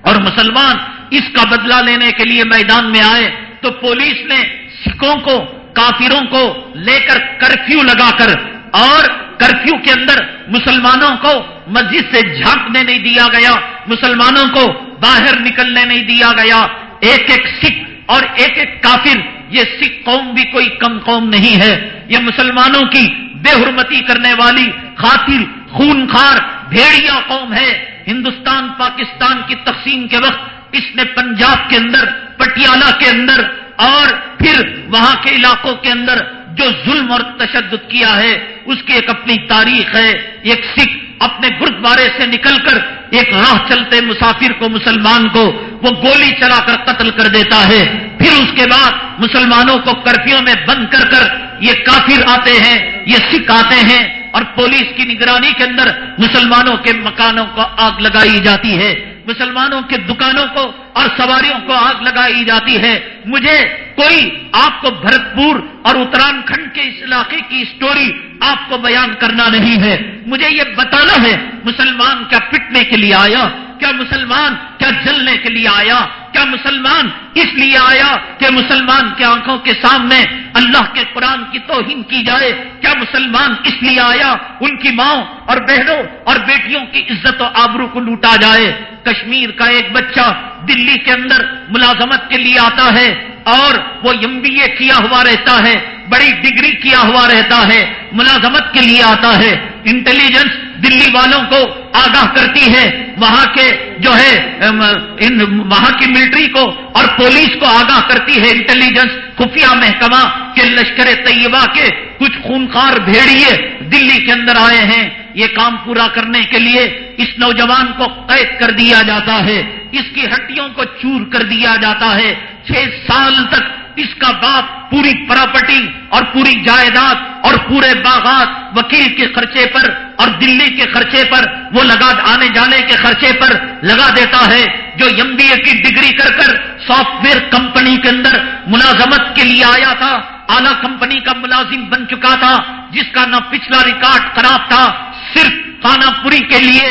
Speaker 1: اور مسلمان اس کا بدلہ لینے کے لیے میدان میں آئے۔ تو پولیس نے سکھوں کو، کافروں کو لے کر کرفیو لگا کر اور کرفیو کے اندر مسلمانوں کو مسجد سے جھانکنے نہیں دیا گیا، مسلمانوں کو باہر نکلنے نہیں دیا گیا۔ ایک ایک سکھ اور ایک ایک کافر، یہ سکھ قوم بھی کوئی کم قوم نہیں ہے۔ یہ مسلمانوں کی بے حرمتی کرنے والی، خاطر خون خار بھیڑیا قوم ہے۔ ہندوستان، پاکستان کی تقسیم کے وقت اس نے پنجاب کے اندر، پٹیالہ کے اندر اور پھر وہاں کے علاقوں کے اندر جو ظلم اور تشدد کیا ہے، اس کی ایک اپنی تاریخ ہے، ایک سکھ اپنے گردوارے سے نکل کر ایک راہ چلتے مسافر کو، مسلمان کو، وہ گولی چلا کر قتل کر دیتا ہے۔ پھر اس کے بعد مسلمانوں کو کرفیوں میں بند کر کر یہ کافر آتے ہیں، یہ سکھ آتے ہیں اور پولیس کی نگرانی کے اندر مسلمانوں کے مکانوں کو آگ لگائی جاتی ہے۔ مسلمانوں کے دکانوں کو اور سواریوں کو آگ لگائی جاتی ہے۔ مجھے کوئی آپ کو بھرتپور اور اتراکھنڈ کے اس علاقے کی اسٹوری آپ کو بیان کرنا نہیں ہے۔ مجھے یہ بتانا ہے مسلمان کیا پٹنے کے لیے آیا۔ کیا مسلمان کیا جلنے کے لیے آیا؟ کیا مسلمان اس لیے آیا کہ مسلمان کے آنکھوں کے سامنے اللہ کے قرآن کی توہین کی جائے؟ کیا مسلمان اس لیے آیا ان کی ماں اور بہنوں اور بیٹیوں کی عزت و آبرو کو لوٹا جائے؟ کشمیر کا ایک بچہ دلی کے اندر ملازمت کے لیے آتا ہے اور وہ ایم بی اے کیا ہوا رہتا ہے، بڑی ڈگری کیا ہوا رہتا ہے، ملازمت کے لیے آتا ہے۔ انٹیلیجنس دلی والوں کو آگاہ کرتی ہے۔ وہاں کے جو ہے وہاں کی ملٹری کو اور پولیس کو آگاہ کرتی ہے انٹیلیجنس خفیہ محکمہ کے لشکر طیبہ کے کچھ خونخار بھیڑیے دلی کے اندر آئے ہیں۔ یہ کام پورا کرنے کے لیے اس نوجوان کو قید کر دیا جاتا ہے۔ اس کی ہڈیوں کو چور کر دیا جاتا ہے۔ چھ سال تک اس کا باپ پوری پراپرٹی اور پوری جائیداد اور پورے باغات وکیل کے خرچے پر اور دلی کے خرچے پر وہ لگا آنے جانے کے خرچے پر لگا دیتا ہے جو ایم بی اے کی ڈگری کر کر سافٹ ویئر کمپنی کے اندر ملازمت کے لیے آیا تھا، اعلی کمپنی کا ملازم بن چکا تھا، جس کا نہ پچھلا ریکارڈ خراب تھا، صرف خانہ پوری کے لیے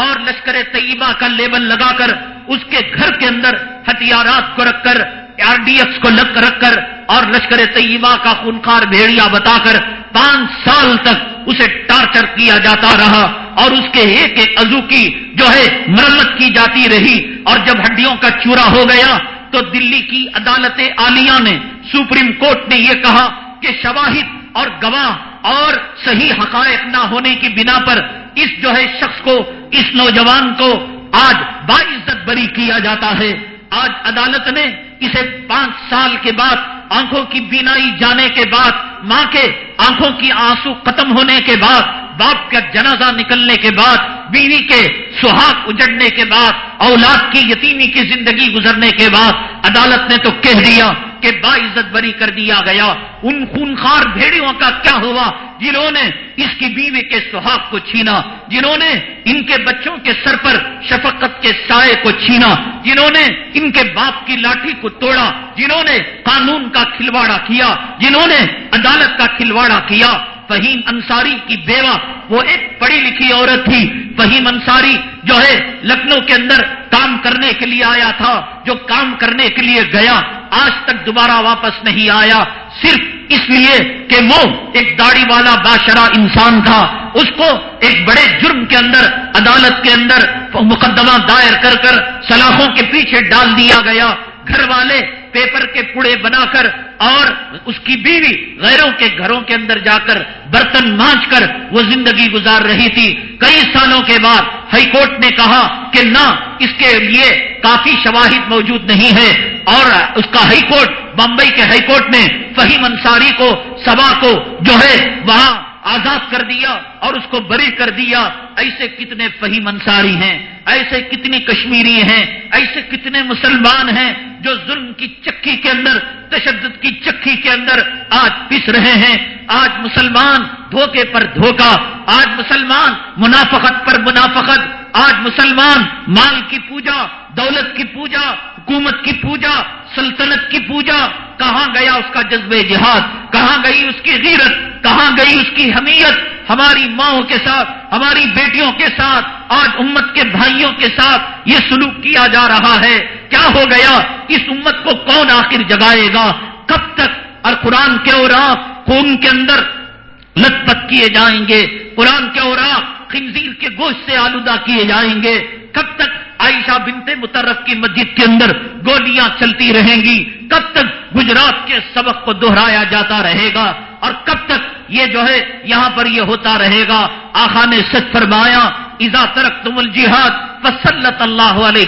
Speaker 1: اور لشکر طیبہ کا لیبل لگا کر اس کے گھر کے اندر ہتھیارات کو رکھ کر آر ڈی ایکس کو لگ رکھ کر اور لشکر طیبہ کا خونخار بھیڑیا بتا کر پانچ سال تک اسے ٹارچر کیا جاتا رہا اور اس کے ایک ایک عزو کی جو ہے مرمت کی جاتی رہی اور جب ہڈیوں کا چورا ہو گیا تو دلی کی عدالت عالیہ نے سپریم کورٹ نے یہ کہا کہ شواہد اور گواہ اور صحیح حقائق نہ ہونے کی بنا پر اس جو ہے شخص کو، اس نوجوان کو آج باعزت بری کیا جاتا ہے۔ آج عدالت نے اسے پانچ سال کے بعد، آنکھوں کی بینائی جانے کے بعد، ماں کے آنکھوں کی آنسو ختم ہونے کے بعد باپ کا جنازہ نکلنے کے بعد، بیوی کے سہاگ اجڑنے کے بعد، اولاد کی یتیمی کی زندگی گزرنے کے بعد، عدالت نے تو کہہ دیا کہ باعزت بری کر دیا گیا۔ ان خونخار بھیڑیوں کا کیا ہوا؟ جنہوں نے اس کی بیوی کے سہاگ کو چھینا، جنہوں نے ان کے بچوں کے سر پر شفقت کے سائے کو چھینا، جنہوں نے ان کے باپ کی لاٹھی کو توڑا، جنہوں نے قانون کا کھلواڑا کیا، جنہوں نے عدالت کا کھلواڑا کیا۔ فہیم انصاری کی بیوہ، وہ ایک پڑھی لکھی عورت تھی۔ فہیم انصاری جو ہے، لکھنؤ کے اندر کام کرنے کے لیے آیا تھا، جو کام کرنے کے لیے گیا، آج تک دوبارہ واپس نہیں آیا۔ صرف اس لیے کہ وہ ایک داڑھی والا باشرہ انسان تھا۔ اس کو ایک بڑے جرم کے اندر، عدالت کے اندر مقدمہ دائر کر کر سلاخوں کے پیچھے ڈال دیا گیا۔ گھر والے پیپر کے پڑے بنا کر اور اس کی بیوی غیروں کے گھروں کے اندر جا کر برتن مانچ کر وہ زندگی گزار رہی تھی۔ کئی سالوں کے بعد ہائی کورٹ نے کہا کہ نہ، اس کے لیے کافی شواہد موجود نہیں ہے اور اس کا ہائی کورٹ، بمبئی کے ہائی کورٹ نے فہیم انصاری کو، سبا کو جو ہے وہاں آزاد کر دیا اور اس کو بری کر دیا۔ ایسے کتنے فہیم انصاری ہیں، ایسے کتنی کشمیری ہیں، ایسے کتنے مسلمان ہیں۔ جو ظلم کی چکی کے اندر، تشدد کی چکی کے اندر آج پس رہے ہیں۔ آج مسلمان دھوکے پر دھوکا، آج مسلمان منافقت پر منافقت۔ آج مسلمان مال کی پوجا، دولت کی پوجا، حکومت کی پوجا سلطنت کی پوجا، کہاں گیا اس کا جذب جہاد؟ کہاں گئی اس کی غیرت؟ کہاں گئی اس کی حمیت؟ ہماری ماؤں کے ساتھ، ہماری بیٹیوں کے ساتھ، آج امت کے بھائیوں کے ساتھ یہ سلوک کیا جا رہا ہے؟ کیا ہو گیا؟ اس امت کو کون آخر جگائے گا؟ کب تک؟ اور قرآن کے اوراق خون کے اندر لت پت کیے جائیں گے۔ قرآن کے اوراق خنزیر کے گوشت سے آلودہ کیے جائیں گے۔ کب تک؟ عائشہ بنتے مترف کی مسجد کے اندر گولیاں چلتی رہیں گی۔ کب تک گجرات کے سبق کو دہرایا جاتا رہے گا اور کب تک یہ جو ہے یہاں پر یہ ہوتا رہے گا؟ آخا نے سچ فرمایا ایزا ترک تم الجہاد فصلت اللہ علیہ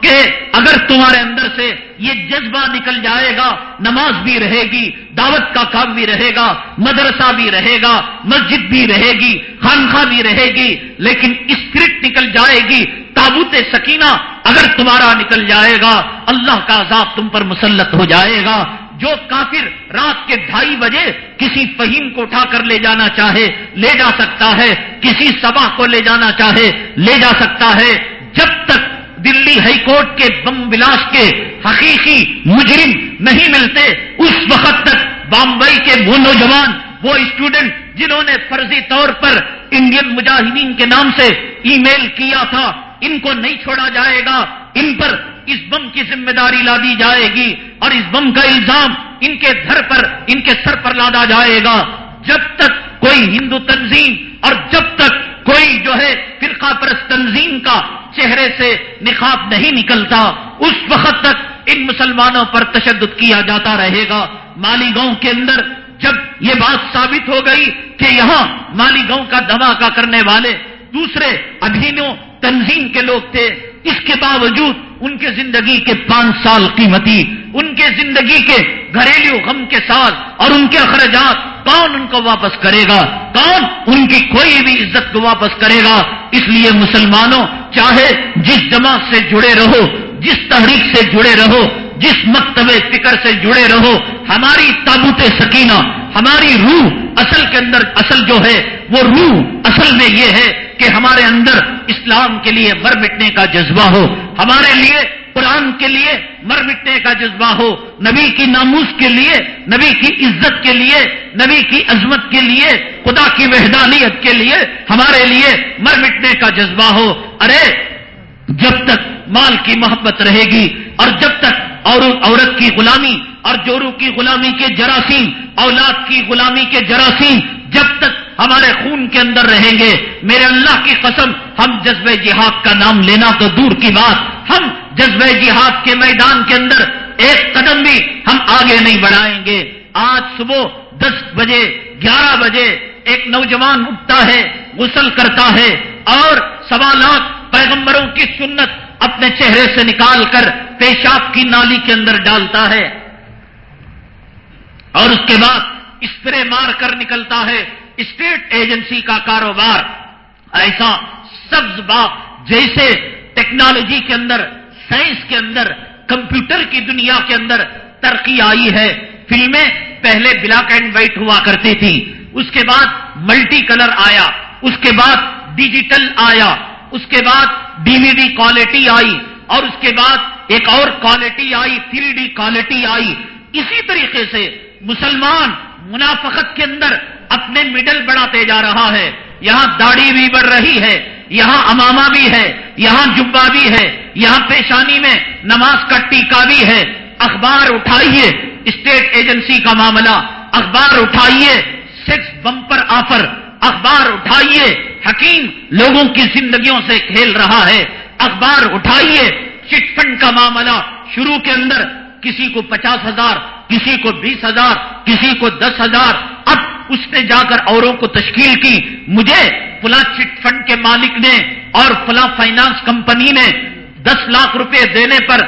Speaker 1: کہ اگر تمہارے اندر سے یہ جذبہ نکل جائے گا، نماز بھی رہے گی، دعوت کا کام بھی رہے گا، مدرسہ بھی رہے گا، مسجد بھی رہے گی خانخواہ بھی رہے گی، لیکن اسپرٹ نکل جائے گی، تابوت سکینہ اگر تمہارا نکل جائے گا، اللہ کا عذاب تم پر مسلط ہو جائے گا۔ جو کافر رات کے ڈھائی بجے کسی فہیم کو اٹھا کر لے جانا چاہے، لے جا سکتا ہے، کسی سبا کو لے جانا چاہے، لے جا سکتا ہے، جب تک دلی ہائی کورٹ کے بم بلاس کے حقیقی مجرم نہیں ملتے۔ اس وقت تک بامبئی کے وہ نوجوان، وہ اسٹوڈنٹ جنہوں نے فرضی طور پر انڈین مجاہدین کے نام سے ای میل کیا تھا، ان کو نہیں چھوڑا جائے گا۔ ان پر اس بم کی ذمہ داری لا دی جائے گی اور اس بم کا الزام ان کے گھر پر، ان کے سر پر لادا جائے گا۔ جب تک کوئی ہندو تنظیم اور جب تک کوئی جو ہے فرقہ پرست تنظیم کا چہرے سے نقاب نہیں نکلتا، اس وقت تک ان مسلمانوں پر تشدد کیا جاتا رہے گا۔ مالی گاؤں کے اندر جب یہ بات ثابت ہو گئی کہ یہاں مالی گاؤں کا دھماکہ کرنے والے دوسرے ابھینوں تنظیم کے لوگ تھے اس کے باوجود ان کے زندگی کے پانچ سال قیمتی، ان کے زندگی کے گھریلو غم کے ساتھ اور ان کے اخراجات، کون ان کو واپس کرے گا؟ کون ان کی کوئی بھی عزت کو واپس کرے گا؟ اس لیے مسلمانوں، چاہے جس جماعت سے جڑے رہو، جس تحریک سے جڑے رہو، جس مکتب فکر سے جڑے رہو، ہماری تابوت سکینہ، ہماری روح اصل کے اندر اصل جو ہے، وہ روح اصل میں یہ ہے کہ ہمارے اندر اسلام کے لیے مر مٹنے کا جذبہ ہو، ہمارے لیے قرآن کے لیے مر مٹنے کا جذبہ ہو، نبی کی ناموس کے لیے، نبی کی عزت کے لیے، نبی کی عظمت کے لیے، خدا کی وحدانیت کے لیے ہمارے لیے مر مٹنے کا جذبہ ہو۔ ارے، جب تک مال کی محبت رہے گی اور جب تک اور عورت کی غلامی اور جورو کی غلامی کے جراثیم، اولاد کی غلامی کے جراثیم جب تک ہمارے خون کے اندر رہیں گے، میرے اللہ کی قسم، ہم جذب جہاد کا نام لینا تو دور کی بات۔ ہم جذب جہاد کے میدان کے اندر ایک قدم بھی ہم آگے نہیں بڑھائیں گے۔ آج صبح دس بجے، گیارہ بجے ایک نوجوان اٹھتا ہے، غسل کرتا ہے اور سوالات پیغمبروں کی سنت اپنے چہرے سے نکال کر پیشاب کی نالی کے اندر ڈالتا ہے اور اس کے بعد اسپرے مار کر نکلتا ہے اسٹیٹ ایجنسی کا کاروبار۔ ایسا سبز باغ جیسے ٹیکنالوجی کے اندر، سائنس کے اندر، کمپیوٹر کی دنیا کے اندر ترقی آئی ہے۔ فلمیں پہلے بلیک اینڈ وائٹ ہوا کرتی تھی، اس کے بعد ملٹی کلر آیا، اس کے بعد ڈیجیٹل آیا۔ اس کے بعد ڈی وی ڈی کوالٹی آئی اور اس کے بعد ایک اور کوالٹی آئی تھری ڈی کوالٹی آئی۔ اسی طریقے سے مسلمان منافقت کے اندر اپنے مڈل بڑھاتے جا رہا ہے۔ یہاں داڑھی بھی بڑھ رہی ہے، یہاں اماما بھی ہے، یہاں جبا بھی ہے، یہاں پیشانی میں نماز کا ٹیکا بھی ہے۔ اخبار اٹھائیے، اسٹیٹ ایجنسی کا معاملہ۔ اخبار اٹھائیے سیکس بمپر آفر اخبار اٹھائیے۔ حکیم لوگوں کی زندگیوں سے کھیل رہا ہے۔ اخبار اٹھائیے۔ چٹ فنڈ کا معاملہ۔ شروع کے اندر کسی کو پچاس ہزار، کسی کو بیس ہزار، کسی کو دس ہزار۔ اب اس نے جا کر اوروں کو تشکیل کی۔ مجھے فلاں چٹ فنڈ کے مالک نے اور فلاں فائنانس کمپنی نے دس لاکھ روپے دینے پر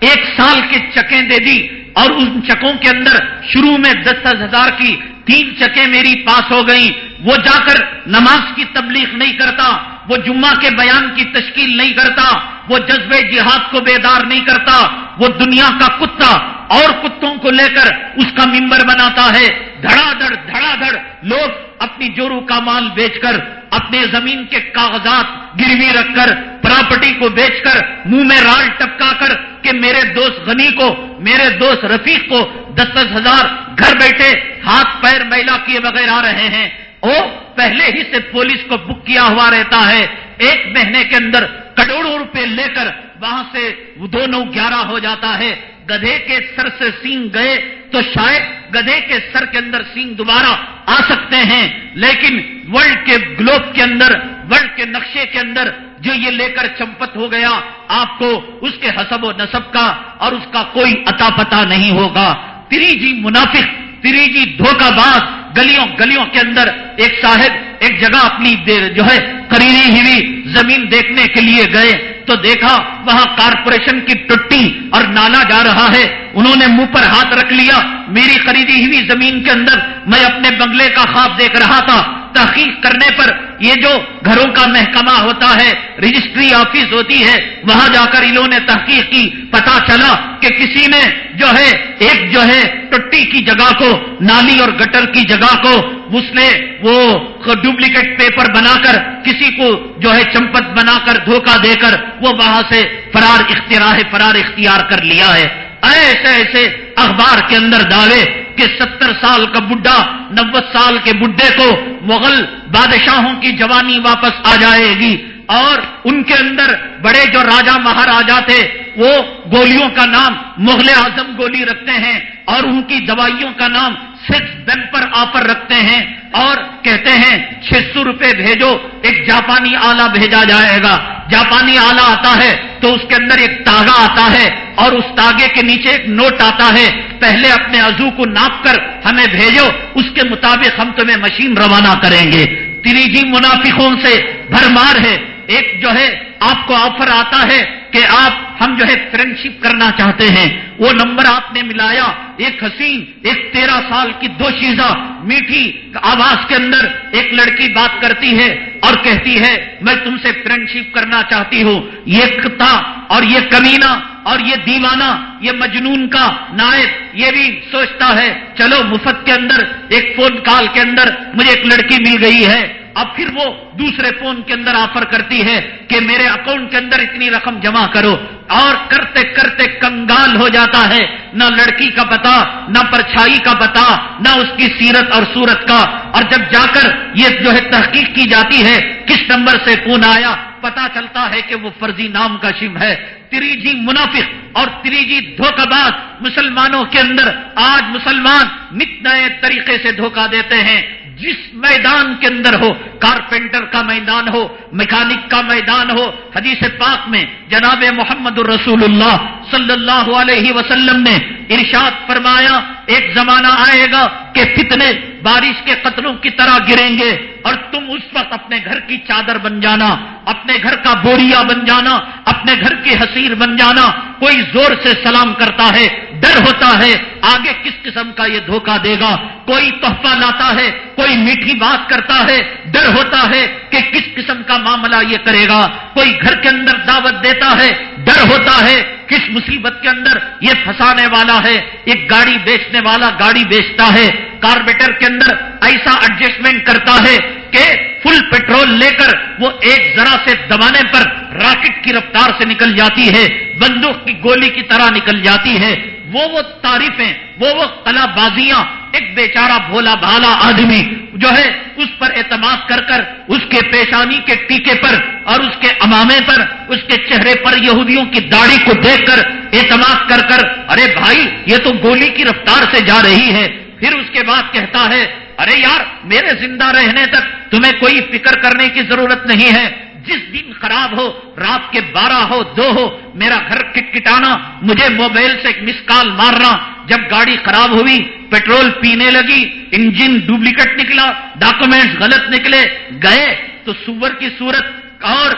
Speaker 1: ایک سال کے چکیں دے دی۔ اور ان چکوں کے اندر شروع میں دس دس ہزار کی تین چکیں میری پاس ہو گئیں۔ وہ جا کر نماز کی تبلیغ نہیں کرتا، وہ جمعہ کے بیان کی تشکیل نہیں کرتا، وہ جذبے جہاد کو بیدار نہیں کرتا، وہ دنیا کا کتا اور کتوں کو لے کر اس کا ممبر بناتا ہے۔ دھڑا دھڑ دھڑا دھڑ۔ لوگ اپنی جورو کا مال بیچ کر، اپنے زمین کے کاغذات گروی رکھ کر پراپرٹی کو بیچ کر منہ میں رال ٹپکا کر کہ میرے دوست غنی کو، میرے دوست رفیق کو دس دس ہزار گھر بیٹھے ہاتھ پیر میلا کیے بغیر آ رہے ہیں۔ وہ پہلے ہی سے پولیس کو بک کیا ہوا رہتا ہے۔ ایک مہینے کے اندر کروڑوں روپے لے کر وہاں سے دو نو گیارہ ہو جاتا ہے۔ گدھے کے سر سے سینگ گئے تو شاید گدھے کے سر کے اندر سینگ دوبارہ آ سکتے ہیں، لیکن ورلڈ کے گلوب کے اندر، ورلڈ کے نقشے کے اندر جو یہ لے کر چمپت ہو گیا، آپ کو اس کے حسب و نصب کا اور اس کا کوئی اتا پتا نہیں ہوگا۔ تری جی منافق، تری جی دھوکہ باز، گلیوں گلیوں کے اندر ایک صاحب، ایک جگہ اپنی جو ہے خریدی ہوئی زمین دیکھنے کے لیے گئے۔ تو دیکھا، وہاں کارپوریشن کی ٹٹی اور نالا جا رہا ہے۔ انہوں نے منہ پر ہاتھ رکھ لیا۔ میری خریدی ہوئی زمین کے اندر میں اپنے بنگلے کا خواب دیکھ رہا تھا۔ تحقیق کرنے پر یہ جو گھروں کا محکمہ ہوتا ہے، رجسٹری آفس ہوتی ہے، وہاں جا کر انہوں نے تحقیق کی، پتا چلا کہ کسی نے جو ہے، ایک جو ہے، ٹٹی کی جگہ کو، نالی اور گٹر کی جگہ کو، اس نے وہ ڈپلیکیٹ پیپر بنا کر، کسی کو جو ہے چمپت بنا کر، دھوکہ دے کر، وہ وہاں سے فرار اختیار فرار اختیار کر لیا ہے۔ ایسے ایسے اخبار کے اندر دعوے کہ ستر سال کا بڈھا نوے سال کے بڈھے کو مغل بادشاہوں کی جوانی واپس آ جائے گی۔ اور ان کے اندر بڑے جو راجا مہاراجا تھے، وہ گولیوں کا نام مغل اعظم گولی رکھتے ہیں اور ان کی دوائیوں کا نام سکس دن پر آفر رکھتے ہیں اور کہتے ہیں چھ سو روپے بھیجو، ایک جاپانی آلہ بھیجا جائے گا۔ جاپانی آلہ آتا ہے تو اس کے اندر ایک تاگا آتا ہے اور اس تاگے کے نیچے ایک نوٹ آتا ہے۔ پہلے اپنے عزو کو ناپ کر ہمیں بھیجو، اس کے مطابق ہم تمہیں مشین روانہ کریں گے۔ تری جی منافقوں سے بھرمار ہے، ایک جو ہے آپ کو آفر آتا ہے کہ آپ ہم جو ہے فرینڈ شپ کرنا چاہتے ہیں۔ وہ نمبر آپ نے ملایا۔ ایک حسین، ایک تیرہ سال کی دو شیزہ میٹھی آواز کے اندر ایک لڑکی بات کرتی ہے اور کہتی ہے، میں تم سے فرینڈ شپ کرنا چاہتی ہوں۔ یہ کتا اور یہ کمینہ اور یہ دیوانہ، یہ مجنون کا نائب، یہ بھی سوچتا ہے، چلو مفت کے اندر، ایک فون کال کے اندر مجھے ایک لڑکی مل گئی ہے۔ اب پھر وہ دوسرے فون کے اندر آفر کرتی ہے کہ میرے اکاؤنٹ کے اندر اتنی رقم جمع کرو اور کرتے کرتے کنگال ہو جاتا ہے نہ لڑکی کا پتا، نہ پرچھائی کا پتا، نہ اس کی سیرت اور صورت کا۔ اور جب جا کر یہ جو ہے تحقیق کی جاتی ہے، کس نمبر سے فون آیا؟ پتا چلتا ہے کہ وہ فرضی نام کا شم ہے۔ تری جی منافق اور تری جی دھوکہ باز مسلمانوں کے اندر، آج مسلمان نت نئے طریقے سے دھوکہ دیتے ہیں۔ جس میدان کے اندر ہو، کارپینٹر کا میدان ہو، میکانک کا میدان ہو، حدیث پاک میں جناب محمد الرسول اللہ صلی اللہ علیہ وسلم نے ارشاد فرمایا، ایک زمانہ آئے گا کہ فتنے بارش کے قطروں کی طرح گریں گے اور تم اس وقت اپنے گھر کی چادر بن جانا، اپنے گھر کا بوریا بن جانا، اپنے گھر کی حسیر بن جانا، کوئی زور سے سلام کرتا ہے ڈر ہوتا ہے، آگے کس قسم کا یہ دھوکہ دے گا؟ کوئی تحفہ لاتا ہے، کوئی میٹھی بات کرتا ہے، ڈر ہوتا ہے کہ کس قسم کا معاملہ یہ کرے گا؟ کوئی گھر کے اندر دعوت دیتا ہے، ڈر ہوتا ہے کس مصیبت کے اندر یہ پھنسانے والا ہے؟ ایک گاڑی بیچنے والا گاڑی بیچتا ہے، کاربیٹر کے اندر ایسا ایڈجسٹمنٹ کرتا ہے کہ فل پیٹرول لے کر وہ ایک ذرا سے دبانے پر راکٹ کی رفتار سے نکل جاتی ہے، بندوق کی گولی کی طرح نکل جاتی ہے۔ وہ وہ تعریفیں، وہ وہ کلا بازیاں ایک بیچارہ بھولا بھالا آدمی جو ہے اس پر اعتماد کر کر اس کے پیشانی کے ٹیکے پر اور اس کے امامے پر، اس کے چہرے پر یہودیوں کی داڑھی کو دیکھ کر اعتماد کر کر، ارے بھائی، یہ تو گولی کی رفتار سے جا رہی ہے۔ پھر اس کے بعد کہتا ہے، ارے یار، میرے زندہ رہنے تک تمہیں کوئی فکر کرنے کی ضرورت نہیں ہے۔ جس دن خراب ہو، رات کے بارہ ہو، دو ہو، میرا گھر کٹ کٹانا مجھے موبائل سے ایک مس کال مارنا، جب گاڑی خراب ہوئی، پیٹرول پینے لگی، انجن ڈپلیکیٹ نکلا ڈاکومینٹس غلط نکلے، گئے تو سور کی صورت اور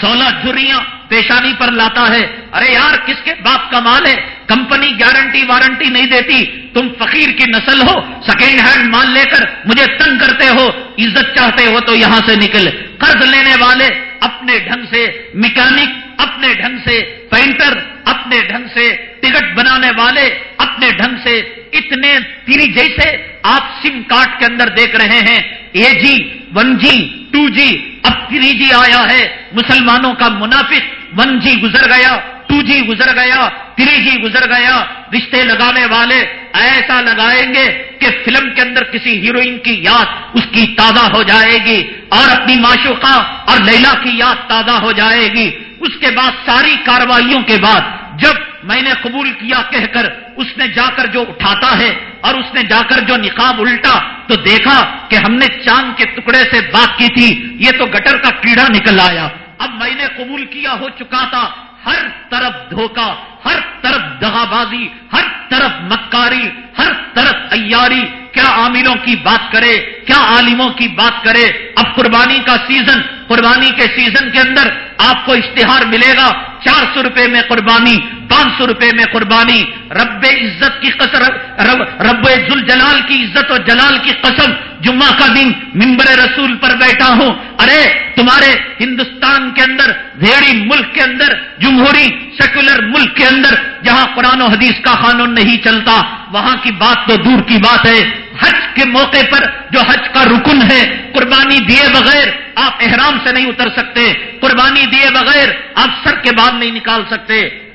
Speaker 1: سولہ جھریاں پیشانی پر لاتا ہے۔ ارے یار، کس کے باپ کا مال ہے؟ کمپنی گارنٹی وارنٹی نہیں دیتی۔ تم فقیر کی نسل ہو، سیکنڈ ہینڈ مال لے کر مجھے تنگ کرتے ہو، عزت چاہتے ہو تو یہاں سے نکل۔ قرض لینے والے اپنے ڈھنگ سے میکینک اپنے ڈھنگ سے پینٹر، اپنے ڈھنگ سے ٹکٹ بنانے والے، اپنے ڈھنگ سے اتنے تیری جیسے آپ سم کارڈ کے اندر دیکھ رہے ہیں، اے جی ون جی ٹو جی اب تھری جی آیا ہے، مسلمانوں کا منافق، ون جی گزر گیا ٹو جی گزر گیا تھری جی گزر گیا، رشتے لگانے والے ایسا لگائیں گے کہ فلم کے اندر کسی ہیروئن کی یاد اس کی تازہ ہو جائے گی اور اپنی معشوقہ اور لیلا کی یاد تازہ ہو جائے گی۔ اس کے بعد ساری کاروائیوں کے بعد جب میں نے قبول کیا کہہ کر اس نے جا کر جو اٹھاتا ہے اور اس نے جا کر جو نقاب الٹا تو دیکھا کہ ہم نے چاند کے ٹکڑے سے بات کی تھی، یہ تو گٹر کا کیڑا نکل آیا۔ اب میں نے قبول کیا، ہو چکا تھا۔ ہر طرف دھوکا ہر طرف دغا بازی ہر طرف مکاری، ہر طرف ایاری کیا عاملوں کی بات کرے، کیا عالموں کی بات کرے؟ اب قربانی کا سیزن قربانی کے سیزن کے اندر آپ کو اشتہار ملے گا۔ چار سو روپے میں قربانی پانچ سو روپے میں قربانی رب عزت کی قسم رب, رب ذل جلال کی عزت و جلال کی قسم جمعہ کا دن ممبر رسول پر بیٹھا ہوں۔ ارے تمہارے ہندوستان کے اندر بھیڑی ملک کے اندر جمہوری سیکولر ملک کے اندر جہاں قرآن و حدیث کا قانون نہیں چلتا وہاں کی بات تو دور کی بات ہے۔ حج کے موقع پر جو حج کا رکن ہے قربانی دیے بغیر آپ احرام سے نہیں اتر سکتے۔ قربانی دیے بغیر آپ سر کے بعد نہیں نکال سکتے۔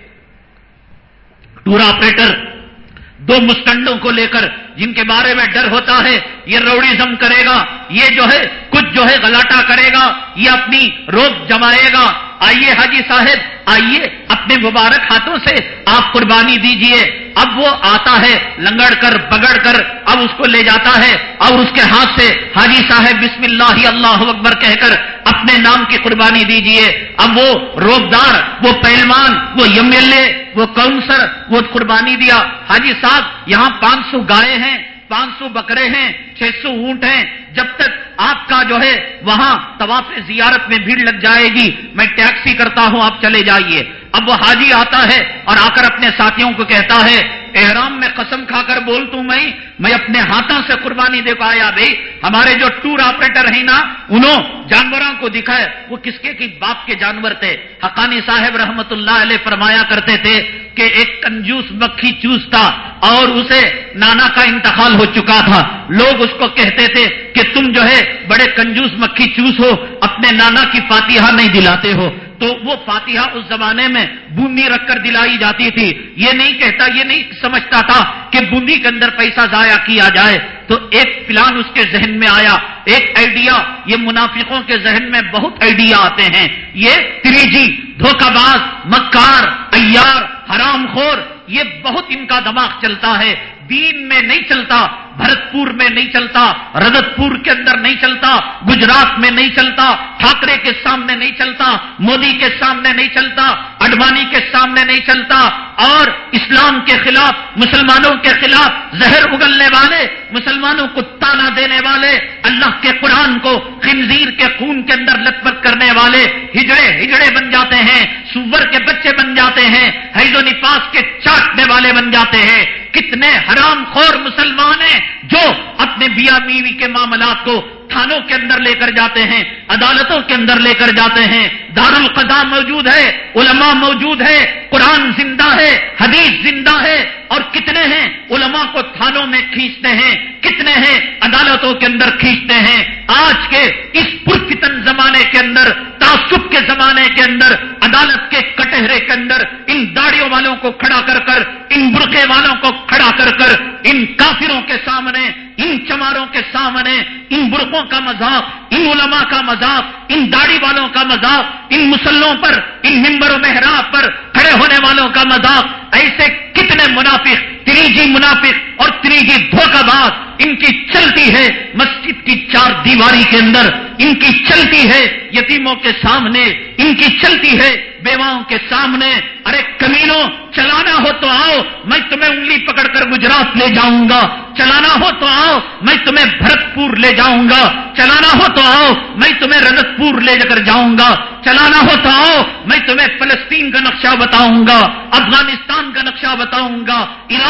Speaker 1: ٹور آپریٹر دو مسٹنڈوں کو لے کر جن کے بارے میں ڈر ہوتا ہے، یہ روڑیزم کرے گا، یہ جو ہے، کچھ جو ہے گلاٹا کرے گا، یہ اپنی روک جمائے گا۔ آئیے حاجی صاحب، آئیے اپنے مبارک ہاتھوں سے آپ قربانی دیجیے۔ اب وہ آتا ہے، لنگڑ کر، بگڑ کر، اب اس کو لے جاتا ہے اور اس کے ہاتھ سے حاجی صاحب بسم اللہ اللہ اکبر کہہ کر اپنے نام کی قربانی دیجیے۔ اب وہ روبدار، وہ پہلوان، وہ ایم ایل اے وہ کاؤنسر وہ قربانی دیا۔ حاجی صاحب، یہاں پانچ سو گائے ہیں، پانچ سو بکرے ہیں، چھ سو اونٹ ہیں۔ جب تک آپ کا جو ہے وہاں طواف زیارت میں بھیڑ لگ جائے گی میں ٹیکسی کرتا ہوں، آپ چلے جائیے۔ اب وہ حاجی آتا ہے اور آ کر اپنے ساتھیوں کو کہتا ہے، احرام میں قسم کھا کر بولتا ہوں میں میں اپنے ہاتھوں سے قربانی دے پایا بھائی۔ ہمارے جو ٹور آپریٹر ہیں نا، انہوں جانوروں کو دکھائے۔ وہ کس کے کی باپ کے جانور تھے؟ حقانی صاحب رحمت اللہ علیہ فرمایا کرتے تھے کہ ایک کنجوس مکھی چوس تھا اور اسے نانا کا انتقال ہو چکا تھا۔ لوگ اس کو کہتے تھے کہ تم جو ہے بڑے کنجوس مکھی چوس ہو، اپنے نانا کی فاتحہ نہیں دلاتے ہو۔ تو وہ فاتحہ اس زمانے میں بوندی رکھ کر دلائی جاتی تھی۔ یہ نہیں کہتا، یہ نہیں سمجھتا تھا کہ بوندی کے اندر پیسہ ضائع کیا جائے۔ تو ایک پلان اس کے ذہن میں آیا۔ ایک آئیڈیا یہ منافقوں کے ذہن میں بہت آئیڈیا آتے ہیں۔ یہ تریجی، دھوکہ باز، مکار ایار حرام خور، یہ بہت ان کا دماغ چلتا ہے۔ دین میں نہیں چلتا۔ بھرت پور میں نہیں چلتا رجت پور کے اندر نہیں چلتا، گجرات میں نہیں چلتا، ٹھاکرے کے سامنے نہیں چلتا، مودی کے سامنے نہیں چلتا، اڈوانی کے سامنے نہیں چلتا، اور اسلام کے خلاف، مسلمانوں کے خلاف زہر اگلنے والے، مسلمانوں کو تانا دینے والے، اللہ کے قرآن کو خنزیر کے خون کے اندر لت پت کرنے والے ہجڑے ہجڑے بن جاتے ہیں، سور کے بچے بن جاتے ہیں، حیض و نفاس کے چاٹنے والے بن جاتے ہیں۔ کتنے حرام خور مسلمان ہیں جو اپنے بیا میوی کے معاملات کو تھانوں کے اندر لے کر جاتے ہیں، عدالتوں کے اندر لے کر جاتے ہیں۔ دارالقضا موجود ہے، علماء موجود ہے، قرآن زندہ ہے، حدیث زندہ ہے۔ اور کتنے ہیں؟ علماء کو تھانوں میں کھینچتے ہیں۔ کتنے ہیں؟ عدالتوں کے اندر کھینچتے ہیں۔ آج کے اس پرفتن زمانے کے اندر، تعصب کے زمانے کے اندر، عدالت کے کٹہرے کے اندر، ان داڑیوں والوں کو کھڑا کر کر، ان برقے والوں کو کھڑا کر کر، ان کافروں کے سامنے ان چماروں کے سامنے، ان برقوں کا مذاق، ان علماء کا مذاق، ان داڑھی والوں کا مذاق، ان مسلوں پر، ان ممبر و محراب پر کھڑے ہونے والوں کا مذاق، ایسے کتنے منافق تریجی منافق اور تریجی دھوکہ باز ان کی چلتی ہے مسجد کی چار دیواری کے اندر، ان کی چلتی ہے یتیموں کے سامنے، ان کی چلتی ہے بیواؤں کے سامنے، ارے کمینوں، چلانا ہو تو آؤ، میں تمہیں انگلی پکڑ کر گجرات لے جاؤں گا چلانا ہو تو آؤ، میں تمہیں بھرتپور لے جاؤں گا چلانا ہو تو آؤ، میں تمہیں رجت پور لے کر جاؤں گا چلانا ہو تو آؤ، میں تمہیں فلسطین کا نقشہ بتاؤں گا افغانستان کا نقشہ بتاؤں گا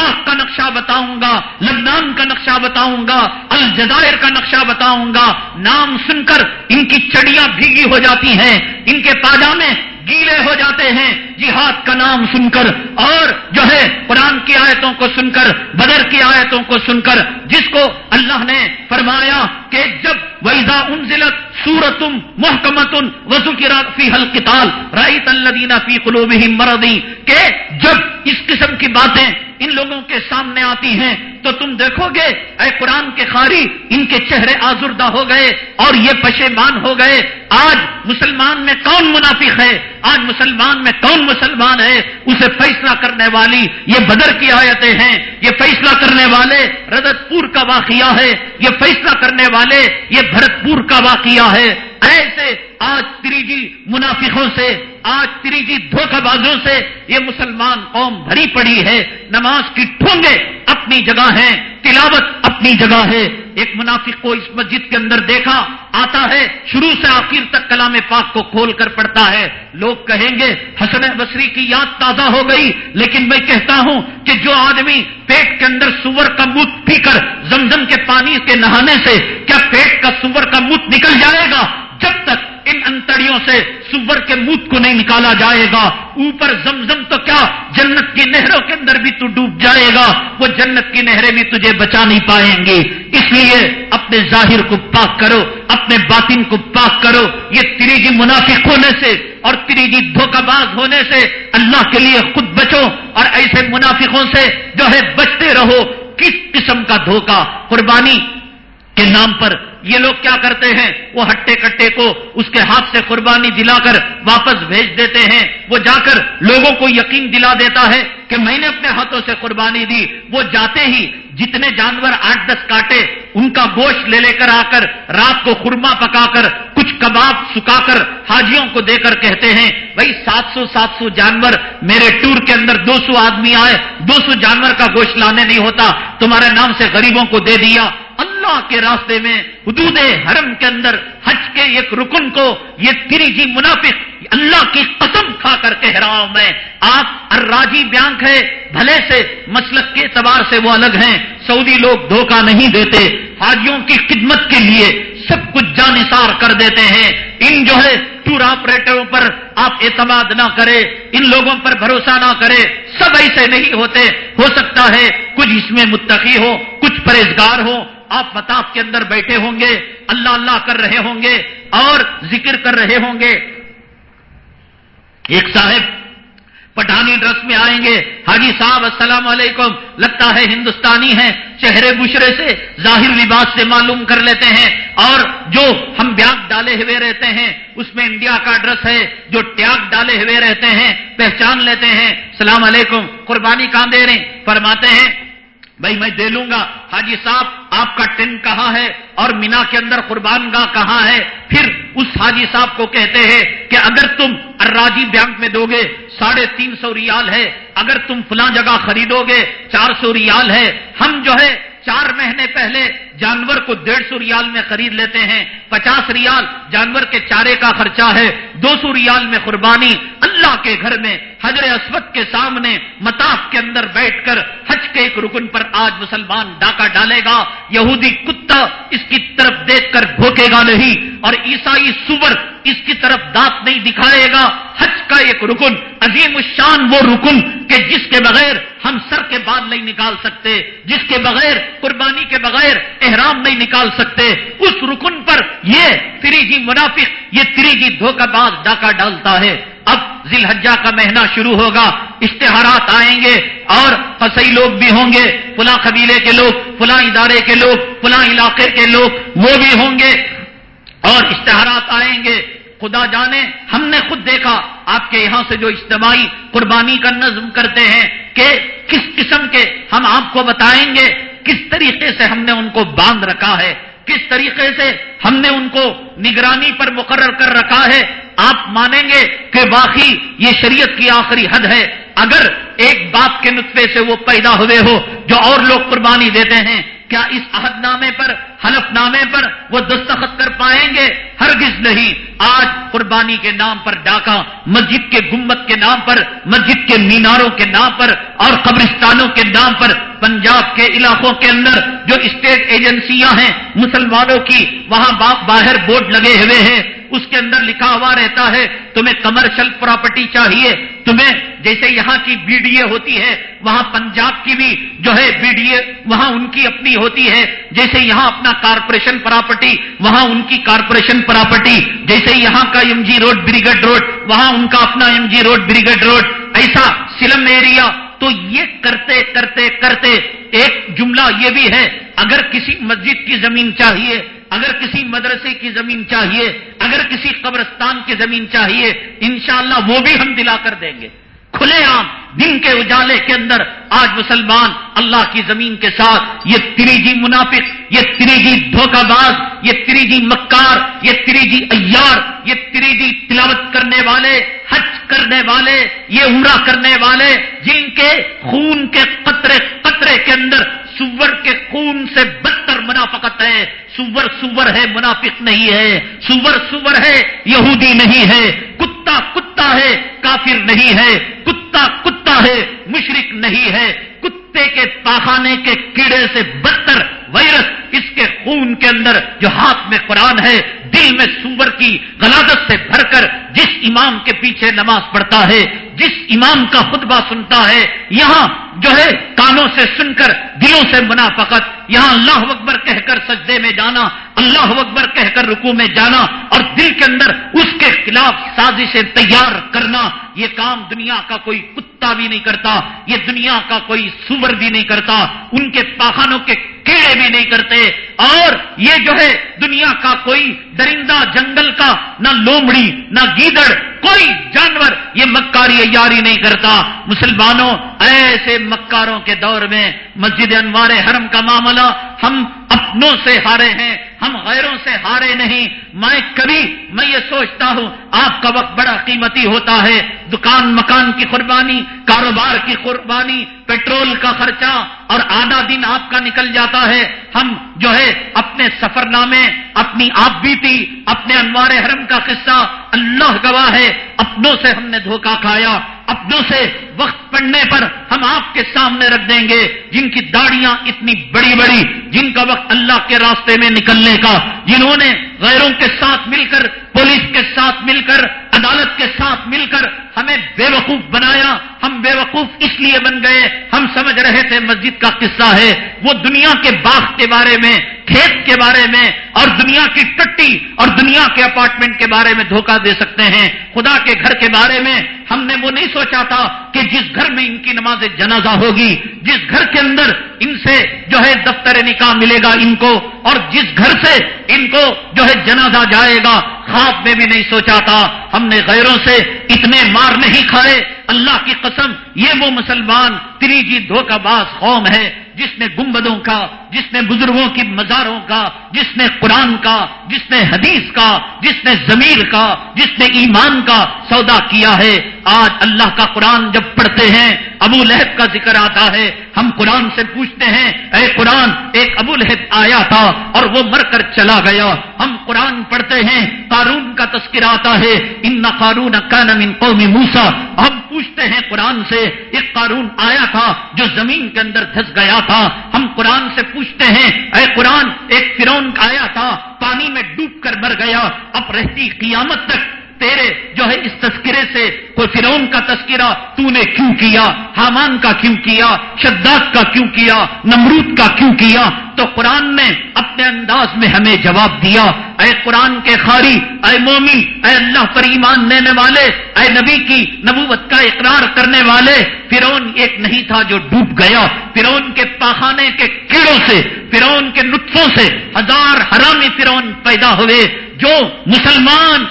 Speaker 1: عراق کا نقشہ بتاؤں گا، لبنان کا نقشہ بتاؤں گا، الجزائر کا نقشہ بتاؤں گا۔ نام سن کر ان کی چڑیاں بھیگی ہو جاتی ہیں، ان کے پاجامے گیلے ہو جاتے ہیں۔ جہاد کا نام سن کر اور جو ہے قرآن کی آیتوں کو سن کر، بدر کی آیتوں کو سن کر، جس کو اللہ نے فرمایا کہ جب ویزا انزلت سورتم محکمتن وزو کی فی حل رائت اللہ فی قلوب مردی کہ جب اس قسم کی باتیں ان لوگوں کے سامنے آتی ہیں، تو تم دیکھو گے، اے قرآن کے خاری، ان کے چہرے آزردہ ہو گئے اور یہ پشیمان ہو گئے۔ آج مسلمان میں کون منافق ہے؟ آج مسلمان میں کون مسلمان ہے؟ اسے فیصلہ کرنے والی، یہ بدر کی آیتیں ہیں، یہ فیصلہ کرنے والے رجت پور کا واقعہ ہے، یہ فیصلہ کرنے والے یہ بھرت پور کا واقعہ ہے۔ ایسے آج تریجی منافقوں سے، آج تریجی دھوکہ بازوں سے یہ مسلمان قوم بھری پڑی ہے۔ نماز کی ٹھونگے اپنی جگہ ہیں، تلاوت اپنی جگہ ہے۔ ایک منافق کو اس مسجد کے اندر دیکھا، آتا ہے، شروع سے آخر تک کلام پاک کو کھول کر پڑتا ہے۔ لوگ کہیں گے، حسن بصری کی یاد تازہ ہو گئی، لیکن میں کہتا ہوں کہ جو آدمی پیٹ کے اندر سور کا موت پی کر زمزم کے پانی کے نہانے سے کیا پیٹ کا سور کا موت نکل جائے گا؟ جب تک ان انتڑیوں سے سور کے موت کو نہیں نکالا جائے گا، اوپر زمزم تو کیا جنت کی نہروں کے اندر بھی تو ڈوب جائے گا؟ وہ جنت کی نہریں بھی تجھے بچا نہیں پائیں گے اس لیے اپنے ظاہر کو پاک کرو، اپنے باطن کو پاک کرو۔ یہ تریجی منافق ہونے سے اور تریجی دھوکہ باز ہونے سے اللہ کے لیے خود بچو اور ایسے منافقوں سے جو ہے بچتے رہو۔ کس قسم کا دھوکہ قربانی کے نام پر یہ لوگ کیا کرتے ہیں؟ وہ ہٹے کٹے کو اس کے ہاتھ سے قربانی دلا کر واپس بھیج دیتے ہیں۔ وہ جا کر لوگوں کو یقین دلا دیتا ہے کہ میں نے اپنے ہاتھوں سے قربانی دی۔ وہ جاتے ہی جتنے جانور آٹھ دس کاٹے، ان کا گوشت لے لے کر آ کر رات کو خورما پکا کر کچھ کباب سکا کر حاجیوں کو دے کر کہتے ہیں، بھائی سات سو سات سو جانور میرے ٹور کے اندر دو سو آدمی آئے۔ دو سو جانور کا گوشت لانے نہیں ہوتا۔ تمہارے نام سے غریبوں کو دے دیا۔ اللہ کے راستے میں حدود حرم کے اندر حج کے ایک رکن کو یہ تری جی منافق اللہ کی قسم کھا کر کہہ رہا ہوں میں۔ آپ اراجی بینک ہے بھلے سے مسلک کے اعتبار سے وہ الگ ہیں۔ سعودی لوگ دھوکہ نہیں دیتے، حاجیوں کی خدمت کے لیے سب کچھ جانسار کر دیتے ہیں۔ ان جو ہے ٹور آپریٹروں پر آپ اعتماد نہ کرے، ان لوگوں پر بھروسہ نہ کرے، سب ایسے نہیں ہوتے۔ ہو سکتا ہے کچھ اس میں متقی ہو، کچھ پرہیزگار ہو آپ متاف کے اندر بیٹھے ہوں گے، اللہ اللہ کر رہے ہوں گے اور ذکر کر رہے ہوں گے۔ ایک صاحب پٹھانی ڈرس میں آئیں گے، حاجی صاحب، السلام علیکم۔ لگتا ہے ہندوستانی ہیں، چہرے بشرے سے ظاہر لباس سے معلوم کر لیتے ہیں۔ اور جو ہم بیاگ ڈالے ہوئے رہتے ہیں، اس میں انڈیا کا ڈرس ہے، جو ٹیاگ ڈالے ہوئے رہتے ہیں، پہچان لیتے ہیں۔ السلام علیکم، قربانی کہاں دے رہے فرماتے ہیں بھائی میں دے لوں گا۔ حاجی صاحب، آپ کا ٹین کہاں ہے اور مینا کے اندر قربان گاہ کہاں ہے؟ پھر اس حاجی صاحب کو کہتے ہیں کہ اگر تم اراجی بینک میں دو گے، ساڑھے تین سو ریال ہے۔ اگر تم فلاں جگہ خریدو گے، چار سو ریال ہے۔ ہم جو ہے، چار مہینے پہلے جانور کو ڈیڑھ سو ریال میں خرید لیتے ہیں، پچاس ریال، جانور کے چارے کا خرچہ ہے، دو سو ریال میں قربانی، اللہ کے گھر میں حضر اسود کے سامنے متاف کے اندر بیٹھ کر حج کے ایک رکن پر آج مسلمان ڈاکہ ڈالے گا، یہودی کتا اس کی طرف دیکھ کر بھوکے گا نہیں اور عیسائی سور اس کی طرف دانت نہیں دکھائے گا۔ حج کا ایک رکن، عظیم الشان وہ رکن کہ جس کے بغیر ہم سر کے بال نہیں نکال سکتے، جس کے بغیر قربانی کے بغیر احرام نہیں نکال سکتے، اس رکن پر یہ تریجی منافق، یہ تریجی دھوکہ باز ڈاکہ ڈالتا ہے۔ اب ذیل حجا کا مہینہ شروع ہوگا، اشتہارات آئیں گے اور فصی لوگ بھی ہوں گے، فلاں قبیلے کے لوگ، فلاں ادارے کے لوگ، فلاں علاقے کے لوگ وہ بھی ہوں گے اور اشتہارات آئیں گے۔ خدا جانے، ہم نے خود دیکھا، آپ کے یہاں سے جو اجتماعی قربانی کا نظم کرتے ہیں کہ کس قسم کے ہم آپ کو بتائیں گے کس طریقے سے ہم نے ان کو باندھ رکھا ہے؟ کس طریقے سے ہم نے ان کو نگرانی پر مقرر کر رکھا ہے؟ آپ مانیں گے کہ واقعی یہ شریعت کی آخری حد ہے۔ اگر ایک باپ کے نطفے سے وہ پیدا ہوئے ہو جو اور لوگ قربانی دیتے ہیں کیا اس عہد نامے پر، حلف نامے پر وہ دستخط کر پائیں گے؟ ہرگز نہیں۔ آج قربانی کے نام پر ڈاکہ، مسجد کے گمت کے نام پر، مسجد کے میناروں کے نام پر اور قبرستانوں کے نام پر، پنجاب کے علاقوں کے اندر جو اسٹیٹ ایجنسیاں ہیں، مسلمانوں کی، وہاں باہر بورڈ لگے ہوئے ہیں۔ اس کے اندر لکھا ہوا رہتا ہے، تمہیں کمرشل پراپرٹی چاہیے۔ تمہیں جیسے یہاں کی بی ڈی اے ہوتی ہے، وہاں پنجاب کی بھی جو ہے بی ڈی اے وہاں ان کی اپنی ہوتی ہے۔ جیسے یہاں اپنا کارپوریشن پراپرٹی وہاں ان کی کارپوریشن پراپرٹی جیسے یہاں کا M G Road Brigade Road وہاں ان کا اپنا M G Road Brigade Road ایسا سلم ایریا تو یہ کرتے کرتے کرتے ایک جملہ یہ بھی ہے، اگر کسی مسجد کی زمین چاہیے اگر کسی مدرسے کی زمین چاہیے، اگر کسی قبرستان کی زمین چاہیے، انشاءاللہ وہ بھی ہم دلا کر دیں گے۔ کھلے عام، دن کے اجالے کے اندر آج مسلمان اللہ کی زمین کے ساتھ، یہ تریجی منافق، یہ تریجی دھوکہ باز، یہ تریجی مکار، یہ تریجی ایار، یہ تریجی تلاوت کرنے والے، حج کرنے والے، یہ عمرہ کرنے والے، جن کے خون کے قطرے قطرے کے اندر سور کے خون سے بدتر منافقت ہے سور سور ہے، منافق نہیں ہے۔ سور سور ہے، یہودی نہیں ہے۔ کتا کتا ہے، کافر نہیں ہے۔ کتا کتا ہے مشرق نہیں ہے۔ کتے کے پاخانے کے کیڑے سے بدتر وائرس اس کے خون کے اندر جو ہاتھ میں قرآن ہے، دل میں سور کی غلادت سے بھر کر جس امام کے پیچھے نماز پڑھتا ہے، جس امام کا خطبہ سنتا ہے، یہاں جو ہے کانوں سے سن کر دلوں سے منافقت، یہاں اللہ اکبر کہہ کر سجدے میں جانا، اللہ اکبر کہہ کر رکو میں جانا اور دل کے اندر اس کے خلاف سازشیں تیار کرنا، یہ کام دنیا کا کوئی کتا بھی نہیں کرتا، یہ دنیا کا کوئی سور بھی نہیں کرتا، ان کے پاخانوں کے کیڑے بھی نہیں کرتے۔ اور یہ جو ہے، دنیا کا کوئی درندہ جنگل کا نہ لومڑی، نہ گیدڑ، کوئی جانور یہ مکاری یاری نہیں کرتا۔ مسلمانوں، ایسے مکاروں کے دور میں مسجد انوار حرم کا معاملہ ہم اپنوں سے ہارے ہیں۔ ہم غیروں سے ہارے نہیں، میں کبھی، میں یہ سوچتا ہوں، آپ کا وقت بڑا قیمتی ہوتا ہے۔ دکان، مکان کی قربانی، کاروبار کی قربانی، پیٹرول کا خرچہ اور آدھا دن آپ کا نکل جاتا ہے۔ ہم جو ہے اپنے سفر نامے اپنی آپ بیتی، اپنے انوار حرم کا قصہ اللہ گواہ ہے، اپنوں سے ہم نے دھوکہ کھایا۔ اپنوں سے وقت پڑنے پر ہم آپ کے سامنے رکھ دیں گے جن کی داڑیاں اتنی بڑی بڑی، جن کا وقت اللہ کے راستے میں نکلنے کا، جنہوں نے غیروں کے ساتھ مل کر، پولیس کے ساتھ مل کر عدالت کے ساتھ مل کر ہمیں بے وقوف بنایا، ہم بے وقوف اس لیے بن گئے، ہم سمجھ رہے تھے مسجد کا قصہ ہے، وہ دنیا کے باغ کے بارے میں، کھیت کے بارے میں، اور دنیا کی ٹٹی اور دنیا کے اپارٹمنٹ کے بارے میں دھوکہ دے سکتے ہیں۔ خدا کے گھر کے بارے میں ہم نے وہ نہیں سوچا تھا کہ جس گھر میں ان کی نماز جنازہ ہوگی، جس گھر کے اندر ان سے جو ہے دفتر نکاح ملے گا ان کو، اور جس گھر سے ان کو جو ہے جنازہ جائے گا خواب میں بھی نہیں سوچا تھا۔ ہم نے غیروں سے اتنے مار نہیں کھائے۔ اللہ کی قسم، یہ وہ مسلمان تری تریجی دھوکہ باز قوم ہے۔ جس نے گنبدوں کا، جس نے بزرگوں کی مزاروں کا، جس نے قرآن کا، جس نے حدیث کا، جس نے ضمیر کا، جس نے ایمان کا سودا کیا ہے۔ آج اللہ کا قرآن جب پڑھتے ہیں، ابو لہب کا ذکر آتا ہے۔ ہم قرآن سے پوچھتے ہیں، اے قرآن، ایک ابو لہب آیا تھا اور وہ مر کر چلا گیا۔ ہم قرآن پڑھتے ہیں، قارون کا تذکرہ آتا ہے۔ ان نہ قارون من قوم موسا ہم پوچھتے ہیں قرآن سے، ایک قارون آیا تھا جو زمین کے اندر دھس گیا تھا، ہم قرآن سے پوچھتے ہیں، اے قرآن، ایک فرون آیا تھا، پانی میں ڈوب کر مر گیا، اب رہتی قیامت تک۔ تیرے جو ہے اس تذکرے سے کوئی فرون کا تذکرہ تو نے کیوں کیا؟ حامان کا کیوں کیا؟ شداد کا کیوں کیا؟ نمرود کا کیوں کیا؟ تو قرآن نے اپنے انداز میں ہمیں جواب دیا۔ اے قرآن کے خاری، اے مومی اے اللہ پر ایمان لینے والے، اے نبی کی نبوت کا اقرار کرنے والے۔ فرون ایک نہیں تھا جو ڈوب گیا۔ فرون کے پاخانے کے کیڑوں سے فرون کے نطفوں سے ہزار حرامی فرون پیدا ہوئے۔ جو مسلمان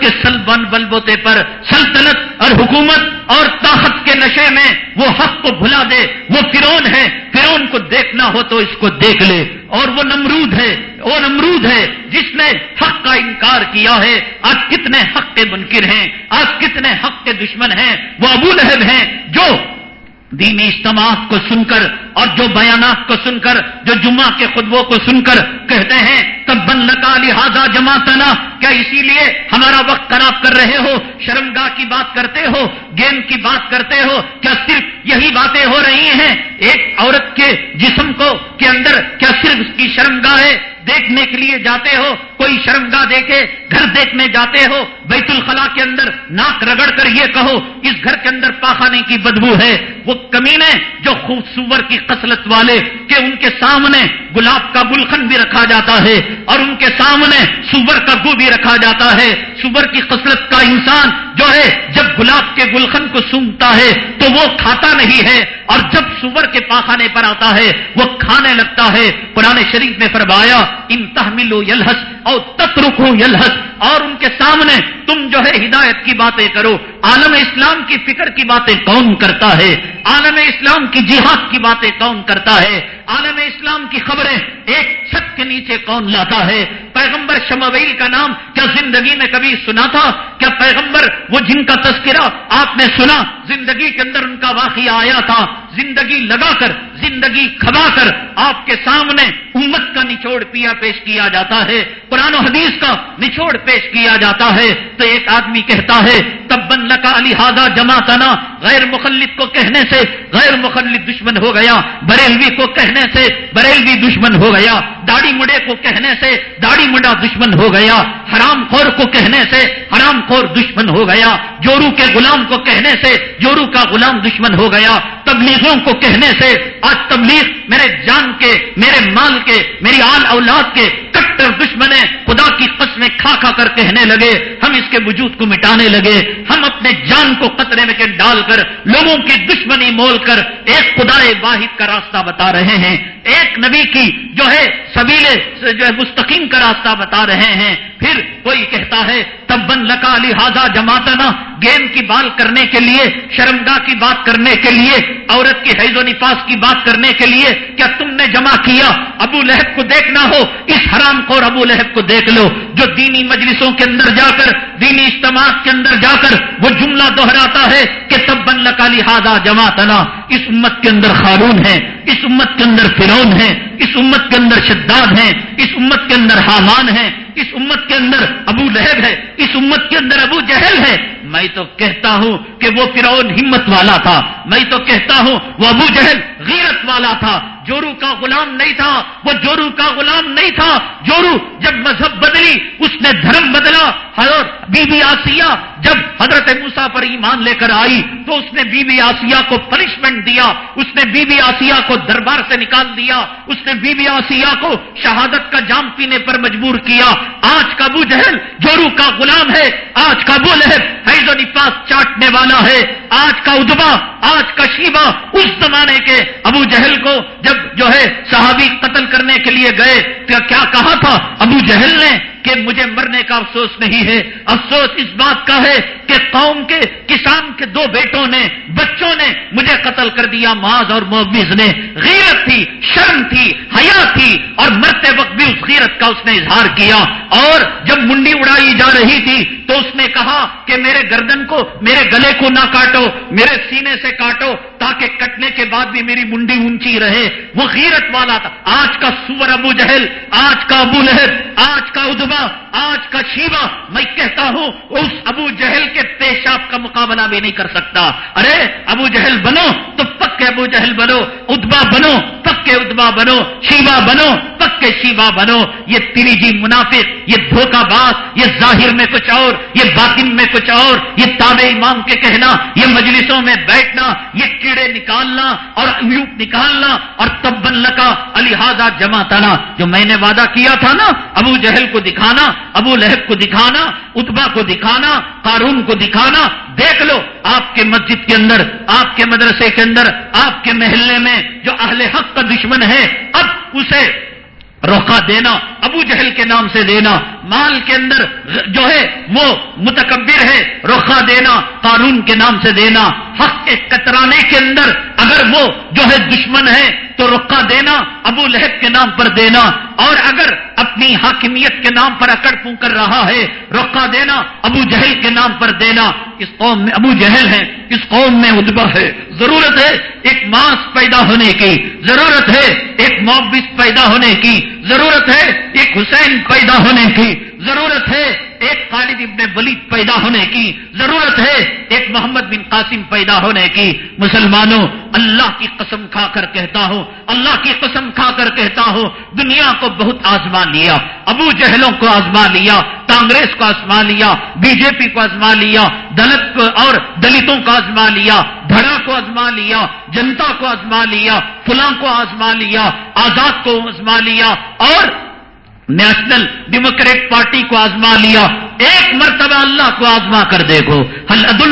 Speaker 1: کے سلبن بلبوتے پر سلطنت اور حکومت اور طاقت کے نشے میں وہ حق کو بھلا دے، وہ فرون ہے فرون کو دیکھنا ہو تو اس کو دیکھ لے۔ اور وہ نمرود ہے، وہ نمرود ہے جس نے حق کا انکار کیا ہے۔ آج کتنے حق کے منکر ہیں، آج کتنے حق کے دشمن ہیں۔ وہ ابو لہب ہیں جو دینی اجتماعات کو سن کر اور جو بیانات کو سن کر، جو جمعہ کے خطبوں کو سن کر کہتے ہیں تب بن لگا لہٰذا جماعتنا۔ کیا اسی لیے ہمارا وقت خراب کر رہے ہو؟ شرمگاہ کی بات کرتے ہو؟ گیم کی بات کرتے ہو؟ کیا صرف یہی باتیں ہو رہی ہیں؟ ایک عورت کے جسم کو کے اندر کیا صرف اس کی شرمگاہ ہے؟ دیکھنے کے لیے جاتے ہو؟ کوئی شرمگاہ دیکھے گھر دیکھنے جاتے ہو؟ بیت الخلا کے اندر ناک رگڑ کر یہ کہو، اس گھر کے اندر پاخانے کی بدبو ہے۔ وہ کمینے جو خوبصور کی قسلت والے کہ ان کے سامنے گلاب کا گلخن بھی رکھا جاتا ہے۔ اور ان کے سامنے سور کا گو بھی رکھا جاتا ہے۔ سور کی قسلت کا انسان جو ہے، جب گلاب کے گلخن کو سونگتا ہے تو وہ کھاتا نہیں ہے۔ اور جب سور کے پاخانے پر آتا ہے، وہ کھانے لگتا ہے۔ پرانے شریف میں فرمایا، ان تحملو یلحس اور تترکو یلحس اور ان کے سامنے تم جو ہے ہدایت کی باتیں کرو۔ عالم اسلام کی فکر کی باتیں کون کرتا ہے؟ عالم اسلام کی جہاد کی باتیں کون کرتا ہے؟ عالم اسلام کی خبریں ایک چھت کے نیچے کون لاتا ہے؟ پیغمبر شمویل کا نام کیا زندگی میں کبھی سنا تھا؟ کیا پیغمبر وہ جن کا تذکرہ آپ نے سنا، زندگی کے اندر ان کا واقعہ آیا تھا؟ now زندگی لگا کر، زندگی کھبا کر آپ کے سامنے امت کا نچوڑ پیا پیش کیا جاتا ہے، قرآن و حدیث کا نچوڑ پیش کیا جاتا ہے۔ تو ایک آدمی کہتا ہے تب بن لکا علی جمع تنا غیر مخلد کو کہنے سے غیر مخلد دشمن ہو گیا، بریلوی کو کہنے سے بریلوی دشمن ہو گیا داڑی مڈے کو کہنے سے داڑی مڈا دشمن ہو گیا، حرام خور کو کہنے سے حرام خور دشمن ہو گیا، جورو کے غلام کو کہنے سے جورو کا غلام دشمن ہو گیا تبلیغوں کو کہنے سے آج تبلیغ میرے جان کے، میرے مال کے، میری آل اولاد کے کٹر دشمن خدا کی قسمیں کھا کھا کر کہنے لگے، ہم اس کے وجود کو مٹانے لگے، ہم اپنے جان کو قطرے میں ڈال کر لوگوں کی دشمنی مول کر ایک خدا واحد کا راستہ بتا رہے ہیں، ایک نبی کی جو ہے سبیلے جو ہے مستقیم کا راستہ بتا رہے ہیں۔ پھر کوئی کہتا ہے، تب بن لکا لہٰذا جماعتنا۔ گیم کی بال کرنے کے لیے، شرمگاہ کی بات کرنے کے لیے، عورت کی حیض و نفاس کی بات کرنے کے لیے کیا تم نے جمع کیا؟ ابو لہب کو دیکھنا ہو، اس حرام خور ابو لہب کو دیکھ لو، جو دینی مجلسوں کے اندر جا کر، دینی اجتماع کے اندر جا کر، وہ جملہ دہراتا ہے کہ تب بن لکا لہٰذا جماعتنا۔ اس امت کے اندر خارون ہے اس امت کے اندر فرون ہے اس امت کے اندر شداد ہے اس امت کے اندر حامان ہے اس امت کے اندر ابو لہب ہے، اس امت کے اندر ابو جہل ہے۔ میں تو کہتا ہوں کہ وہ فرعون ہمت والا تھا۔ میں تو کہتا ہوں وہ ابو جہل غیرت والا تھا۔ جورو کا غلام نہیں تھا۔ وہ جورو کا غلام نہیں تھا۔ جورو جب مذہب بدلی، اس نے دھرم بدلا۔ اور بی بی آسیہ جب حضرت موسا پر ایمان لے کر آئی تو اس نے بی بی آسیہ کو پنشمنٹ دیا، اس نے بی بی آسیہ کو دربار سے نکال دیا، اس نے بی بی آسیہ کو شہادت کا جام پینے پر مجبور کیا۔ آج کا ابو جہل جورو کا غلام ہے، آج کا ابو لہب حیض و نفاس چاٹنے والا ہے۔ آج کا ادبا، آج کا شیبا اس زمانے کے ابو جہل کو جب جو ہے صحابی قتل کرنے کے لیے گئے کیا کہا تھا؟ ابو جہل نے کہ مجھے مرنے کا افسوس نہیں ہے۔ افسوس اس بات کا ہے کہ قوم کے کسان کے دو بیٹوں نے، بچوں نے مجھے قتل کر دیا۔ معاذ اور موبز نے۔ غیرت تھی، شرم تھی، حیا تھی۔ اور مرتے وقت بھی اس غیرت کا اس نے اظہار کیا۔ اور جب منڈی اڑائی جا رہی تھی تو اس نے کہا کہ میرے گردن کو، میرے گلے کو نہ کاٹو، میرے سینے سے کاٹو تاکہ کٹنے کے بعد بھی میری منڈی اونچی رہے۔ وہ غیرت والا تھا۔ آج کا سور ابو جہل، آج کا ابو لہر آج کا ادب ادبا آج کا شیوا میں کہتا ہوں، اس ابو جہل کے پیشاب کا مقابلہ بھی نہیں کر سکتا۔ ارے، ابو جہل بنو، تو پکے ابو جہل بنو، ادبا بنو، پکے ادبا بنو، شیوا بنو، پکے شیوا بنو۔ یہ تری جی منافق، یہ دھوکہ باز، یہ ظاہر میں کچھ اور، یہ باطن میں کچھ اور، یہ تابع امام کے کہنا، یہ مجلسوں میں بیٹھنا، یہ کیڑے نکالنا اور نکالنا اور تب بن لکا الحاظہ جمع تنا جو میں نے وعدہ کیا تھا نا، ابو جہل کو دکھا۔ دکھانا، ابو لہب کو دکھانا اتبا کو دکھانا، قارون کو دکھانا، دیکھ لو، آپ کے مسجد کے اندر، آپ کے مدرسے کے اندر، آپ کے محلے میں جو اہل حق کا دشمن ہے، اب اسے روکا دینا، ابو جہل کے نام سے دینا مال کے اندر جو ہے وہ متکبر ہے روکا دینا، قانون کے نام سے دینا، حق کے کترانے کے اندر اگر وہ جو ہے دشمن ہے تو رقا دینا، ابو لہب کے نام پر دینا، اور اگر اپنی حاکمیت کے نام پر اکڑ پوں کر رہا ہے رقا دینا، ابو جہل کے نام پر دینا اس قوم میں ابو جہل ہے اس قوم میں ادبا ہے؟ ضرورت ہے ایک ماس پیدا ہونے کی ضرورت ہے، ایک معبس پیدا ہونے کی ضرورت ہے، ایک حسین پیدا ہونے کی ضرورت ہے۔ ایک خالد ابن ولید پیدا ہونے کی ضرورت ہے، ایک محمد بن قاسم پیدا ہونے کی۔ مسلمانوں، اللہ کی قسم کھا کر کہتا ہوں، اللہ کی قسم کھا کر کہتا ہوں، دنیا کو بہت آزما لیا، ابو جہلوں کو آزما لیا، کانگریس کو آزما لیا، بی جے پی کو آزما لیا، دلت کو اور دلتوں کو آزما لیا، دھڑا کو آزما لیا، جنتا کو آزما لیا، فلاں کو آزما لیا، آزاد کو آزما لیا اور نیشنل ڈیموکریٹ پارٹی کو آزما لیا۔ ایک مرتبہ اللہ کو آزما کر دیکھو۔ حل عد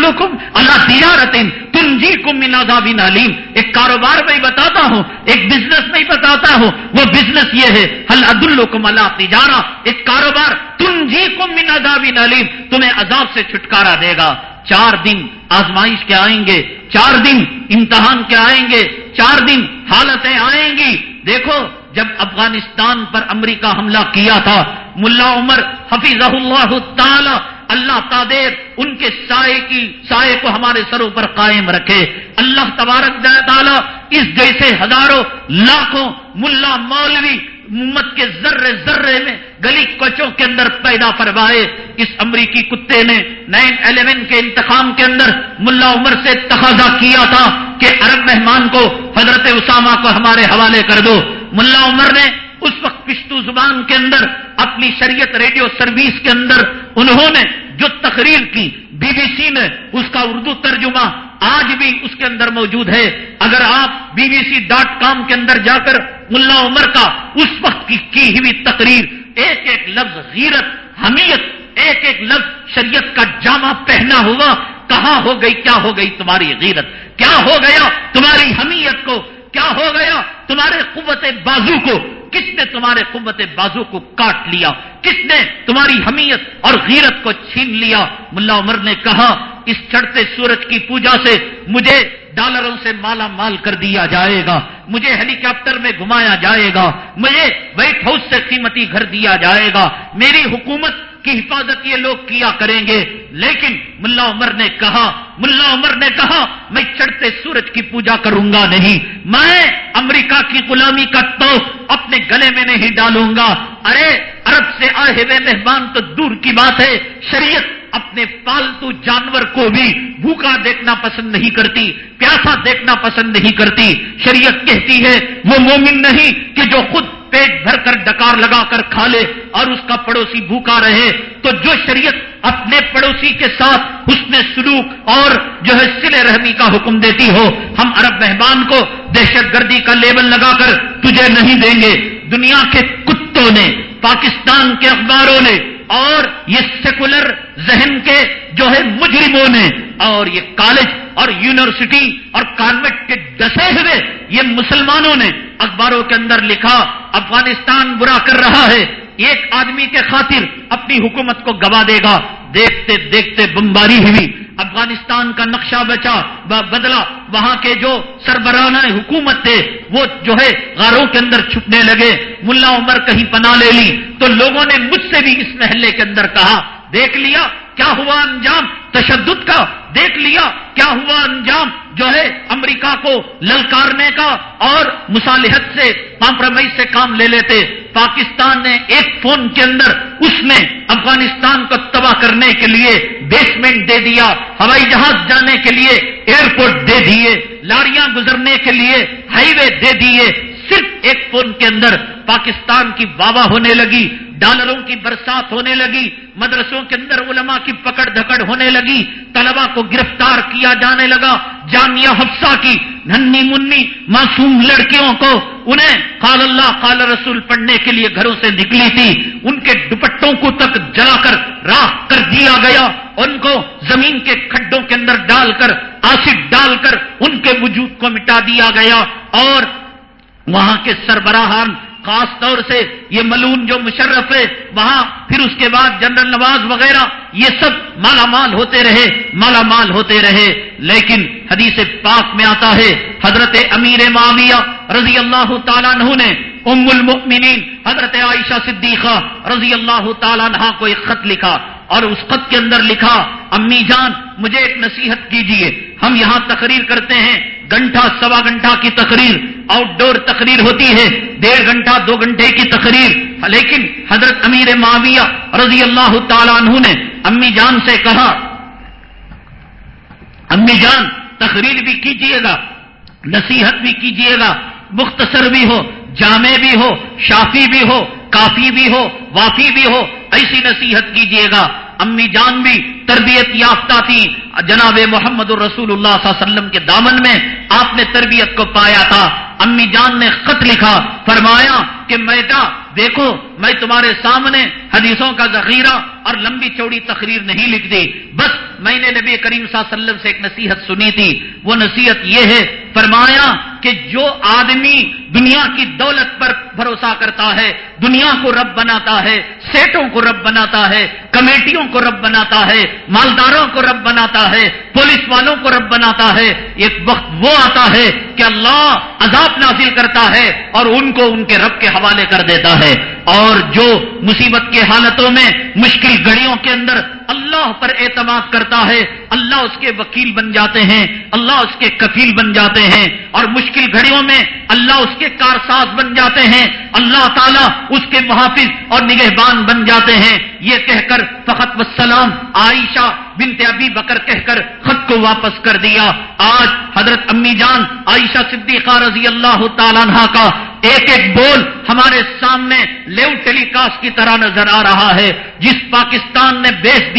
Speaker 1: اللہ تجارت تم جی کم من علیم۔ ایک کاروبار میں بتاتا ہوں، ایک بزنس میں بتاتا ہوں۔ وہ بزنس یہ ہے۔ حل عد اللہ تجارہ؟ ایک کاروبار تم جی کم من علیم۔ تمہیں عذاب سے چھٹکارا دے گا۔ چار دن آزمائش کے آئیں گے۔ چار دن امتحان کے آئیں گے۔ چار دن حالتیں آئیں گی۔ دیکھو جب افغانستان پر امریکہ حملہ کیا تھا، ملا عمر حفیظ اللہ تعالی، اللہ تعدیر ان کے سائے کی، سائے کو ہمارے سروں پر قائم رکھے۔ اللہ تبارک تعالیٰ اس جیسے ہزاروں، لاکھوں ملا مولوی امت کے ذرے ذرے میں گلی کوچوں کے اندر پیدا فرمائے۔ اس امریکی کتے نے نائن الیون کے انتخاب کے اندر ملا عمر سے تقاضا کیا تھا کہ عرب مہمان کو حضرت اسامہ کو ہمارے حوالے کر دو۔ ملا عمر نے اس وقت پشتو زبان کے اندر اپنی شریعت ریڈیو سروس کے اندر انہوں نے جو تقریر کی، بی بی سی نے اس کا اردو ترجمہ آج بھی اس کے اندر موجود ہے۔ اگر آپ B B C dot com کے اندر جا کر ملا عمر کا اس وقت کی کی ہوئی تقریر، ایک ایک لفظ غیرت، حمیت، ایک ایک لفظ شریعت کا جامع پہنا ہوا، کہاں ہو گئی، کیا ہو گئی تمہاری غیرت؟ کیا ہو گیا تمہاری حمیت کو کیا ہو گیا؟ تمہارے قوت بازو کو، کس نے تمہارے قوت بازو کو کاٹ لیا؟ کس نے تمہاری حمیت اور غیرت کو چھین لیا؟ ملا عمر نے کہا، اس چڑھتے سورج کی پوجا سے مجھے ڈالروں سے مالا مال کر دیا جائے گا، مجھے ہیلی کاپٹر میں گھمایا جائے گا، مجھے وائٹ ہاؤس سے قیمتی گھر دیا جائے گا، میری حکومت کی حفاظت یہ لوگ کیا کریں گے؟ لیکن ملا عمر نے کہا، ملا عمر نے کہا، میں چڑھتے سورج کی پوجا کروں گا نہیں۔ میں امریکہ کی غلامی کا تو اپنے گلے میں نہیں ڈالوں گا۔ ارے، عرب سے آئے ہوئے مہمان تو دور کی بات ہے۔ شریعت اپنے پالتو جانور کو بھی بھوکا دیکھنا پسند نہیں کرتی، پیاسا دیکھنا پسند نہیں کرتی۔ شریعت کہتی ہے، وہ مومن نہیں کہ جو خود پیٹ بھر کر ڈکار لگا کر کھا لے اور اس کا پڑوسی بھوکا رہے، تو جو شریعت اپنے پڑوسی کے ساتھ اس نے سلوک اور جو ہے سل رحمی کا حکم دیتی ہو، ہم عرب مہمان کو دہشت گردی کا لیبل لگا کر تجھے نہیں دیں گے۔ دنیا کے کتوں نے، پاکستان کے اخباروں نے اور یہ سیکولر ذہن کے جو ہے مجرموں نے اور یہ کالج اور یونیورسٹی اور کانوینٹ کے ڈسے ہوئے یہ مسلمانوں نے اخباروں کے اندر لکھا، افغانستان برا کر رہا ہے، ایک آدمی کے خاطر اپنی حکومت کو گوا دے گا۔ دیکھتے دیکھتے بمباری ہوئی۔ افغانستان کا نقشہ بچا بدلا۔ وہاں کے جو سربراہ حکومت تھے، وہ جو ہے غاروں کے اندر چھپنے لگے۔ ملا عمر کہیں پناہ لے لی۔ تو لوگوں نے مجھ سے بھی اس محلے کے اندر کہا، دیکھ لیا، کیا ہوا انجام؟ تشدد کا دیکھ لیا کیا ہوا انجام جو ہے امریکہ کو للکارنے کا اور مصالحت سے، کمپرومائز سے کام لے لیتے۔ پاکستان نے ایک فون کے اندر اس نے افغانستان کو تباہ کرنے کے لیے بیسمنٹ دے دیا، ہوائی جہاز جانے کے لیے ایئرپورٹ دے دیے، لاریاں گزرنے کے لیے ہائی وے دے دیے۔ صرف ایک فون کے اندر پاکستان کی واہ ہونے لگی۔ ڈالروں کی برسات ہونے لگی، مدرسوں کے اندر علماء کی پکڑ دھکڑ ہونے لگی طلبا کو گرفتار کیا جانے لگا، جامعہ حفصہ کی ننی منی معصوم لڑکیوں کو انہیں قال اللہ، قال رسول پڑھنے کے لیے گھروں سے نکلی تھی، ان کے دوپٹوں کو تک جلا کر راہ کر دیا گیا ان کو زمین کے کھڈوں کے اندر ڈال کر، آسڈ ڈال کر ان کے وجود کو مٹا دیا گیا اور وہاں کے سربراہان خاص طور سے یہ ملون جو مشرف ہے، وہاں پھر اس کے بعد جنرل نواز وغیرہ، یہ سب مالا مال ہوتے رہے، مالا مال ہوتے رہے۔ لیکن حدیث پاک میں آتا ہے، حضرت امیر معاویہ رضی اللہ تعالیٰ نے ام المؤمنین، حضرت عائشہ صدیقہ رضی اللہ تعالیٰ عنہ کو ایک خط لکھا اور اس خط کے اندر لکھا، امی جان، مجھے ایک نصیحت کیجیے، ہم یہاں تقریر کرتے ہیں گھنٹہ سوا گھنٹہ کی تقریر آؤٹ ڈور تقریر ہوتی ہے، ڈیڑھ گھنٹہ، دو گھنٹے کی تقریر۔ لیکن حضرت امیر معاویہ رضی اللہ تعالیٰ عنہ نے امی جان سے کہا، امی جان، تقریر بھی کیجیے گا، نصیحت بھی کیجیے گا، مختصر بھی ہو، جامع بھی ہو، شافی بھی ہو، کافی بھی ہو، وافی بھی ہو، ایسی نصیحت کیجیے گا۔ امی جان بھی تربیت یافتہ تھی۔ جناب محمد الرسول اللہ صلی اللہ علیہ وسلم کے دامن میں آپ نے تربیت کو پایا تھا۔ امی جان نے خط لکھا، فرمایا کہ بیٹا، دیکھو میں تمہارے سامنے حدیثوں کا ذخیرہ اور لمبی چوڑی تقریر نہیں لکھ دی بس میں نے نبی کریم صلی اللہ علیہ وسلم سے ایک نصیحت سنی تھی۔ وہ نصیحت یہ ہے، فرمایا کہ جو آدمی دنیا کی دولت پر بھروسہ کرتا ہے، دنیا کو رب بناتا ہے، سیٹوں کو رب بناتا ہے، کمیٹیوں کو رب بناتا ہے، مالداروں کو رب بناتا ہے، پولیس والوں کو رب بناتا ہے، ایک وقت وہ آتا ہے کہ اللہ عذاب نازل کرتا ہے اور ان کو ان کے رب کے حوالے کر دیتا ہے۔ اور جو مصیبت کے حالتوں میں مشکل گھڑیوں کے اندر اللہ پر اعتماد کرتا ہے، اللہ اس کے وکیل بن جاتے ہیں، اللہ اس کے کفیل بن جاتے ہیں اور مشکل گھڑیوں میں اللہ اس کے کارساز بن جاتے ہیں، اللہ تعالیٰ اس کے محافظ اور نگہبان بن جاتے ہیں۔ یہ کہہ کر فخت وسلام عائشہ بنت ابی بکر کہہ کر خط کو واپس کر دیا۔ آج حضرت امی جان عائشہ صدیقہ رضی اللہ تعالیٰ کا ایک ایک بول ہمارے سامنے لیو ٹیلی کاسٹ کی طرح نظر آ رہا ہے، جس پاکستان نے بیچ دیا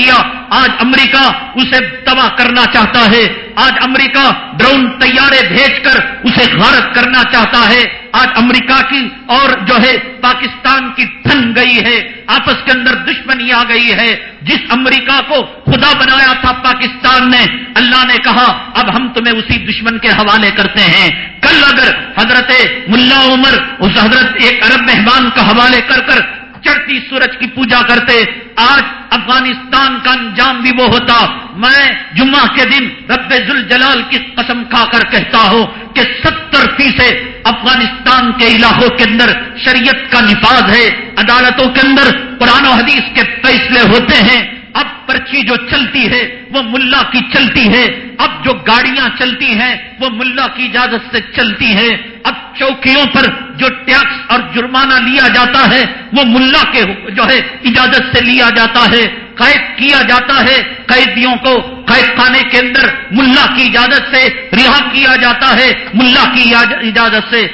Speaker 1: آج امریکہ اسے تباہ کرنا چاہتا ہے۔ آج امریکہ ڈرون تیارے بھیج کر اسے غارت کرنا چاہتا ہے۔ آج امریکہ کی اور جو ہے پاکستان کی تھن گئی ہے، آپس کے اندر دشمنی آ گئی ہے۔ جس امریکہ کو خدا بنایا تھا پاکستان نے، اللہ نے کہا، اب ہم تمہیں اسی دشمن کے حوالے کرتے ہیں۔ کل اگر حضرت ملا عمر، اس حضرت ایک عرب مہمان کا حوالے کر کر چڑھتی سورج کی پوجا کرتے، آج افغانستان کا انجام بھی وہ ہوتا۔ میں جمعہ کے دن رب جلال کی قسم کھا کر کہتا ہوں کہ ستر فیصد افغانستان کے علاقوں کے اندر شریعت کا نفاذ ہے، عدالتوں کے اندر قرآن و حدیث کے فیصلے ہوتے ہیں۔ اب پرچی جو چلتی ہے، وہ ملا کی چلتی ہے۔ اب جو گاڑیاں چلتی ہیں، وہ ملا کی اجازت سے چلتی ہیں۔ اب چوکیوں پر جو ٹیکس اور جرمانہ لیا جاتا ہے، وہ ملا کے جو ہے اجازت سے لیا جاتا ہے۔ قید کیا جاتا ہے، قیدیوں کو قید خانے کے اندر ملا کی اجازت سے رہا کیا جاتا ہے۔ ملا کی اجازت سے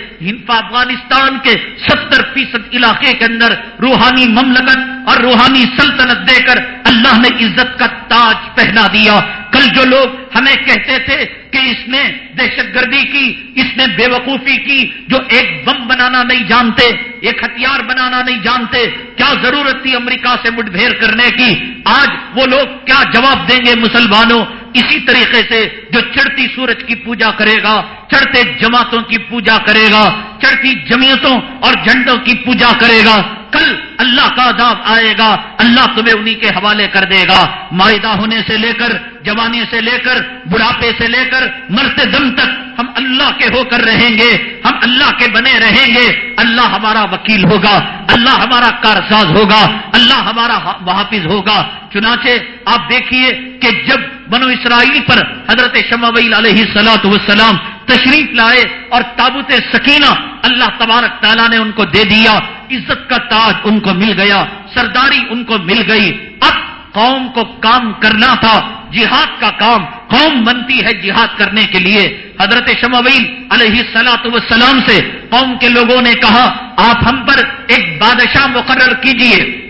Speaker 1: افغانستان کے ستر فیصد علاقے کے اندر روحانی مملکت اور روحانی سلطنت دے کر اللہ نے عزت کا تاج پہنا دیا۔ کل جو لوگ ہمیں کہتے تھے کہ اس نے دہشت گردی کی، اس نے بے وقوفی کی، جو ایک بم بنانا نہیں جانتے، ایک ہتھیار بنانا نہیں جانتے، کیا ضرورت تھی امریکہ سے مٹ بھیڑ کرنے کی؟ آج وہ لوگ کیا جواب دیں گے مسلمانوں؟ اسی طریقے سے جو چڑھتی سورج کی پوجا کرے گا، چڑھتے جماعتوں کی پوجا کرے گا، چڑھتی جمیتوں اور جھنڈوں کی پوجا کرے گا۔ کل اللہ کا عذاب آئے گا، اللہ تمہیں انہی کے حوالے کر دے گا۔ معاہدہ ہونے سے لے کر جوانی سے لے کر، بڑھاپے سے لے کر، مرتے دم تک ہم اللہ کے ہو کر رہیں گے، ہم اللہ کے بنے رہیں گے۔ اللہ ہمارا وکیل ہوگا، اللہ ہمارا کارساز ہوگا، اللہ ہمارا محافظ ہوگا۔ چنانچہ آپ دیکھیے کہ جب بنو اسرائیل پر حضرت شمعی علیہ سلاۃ وسلام تشریف لائے اور تابوت سکینہ اللہ تبارک تعالیٰ نے ان کو دے دیا، عزت کا تاج ان کو مل گیا، سرداری ان کو مل گئی۔ اب قوم کو کام کرنا تھا، جہاد کا کام۔ قوم بنتی ہے جہاد کرنے کے لیے۔ حضرت شمویل علیہ سلاۃ وسلام سے قوم کے لوگوں نے کہا، آپ ہم پر ایک بادشاہ مقرر کیجیے۔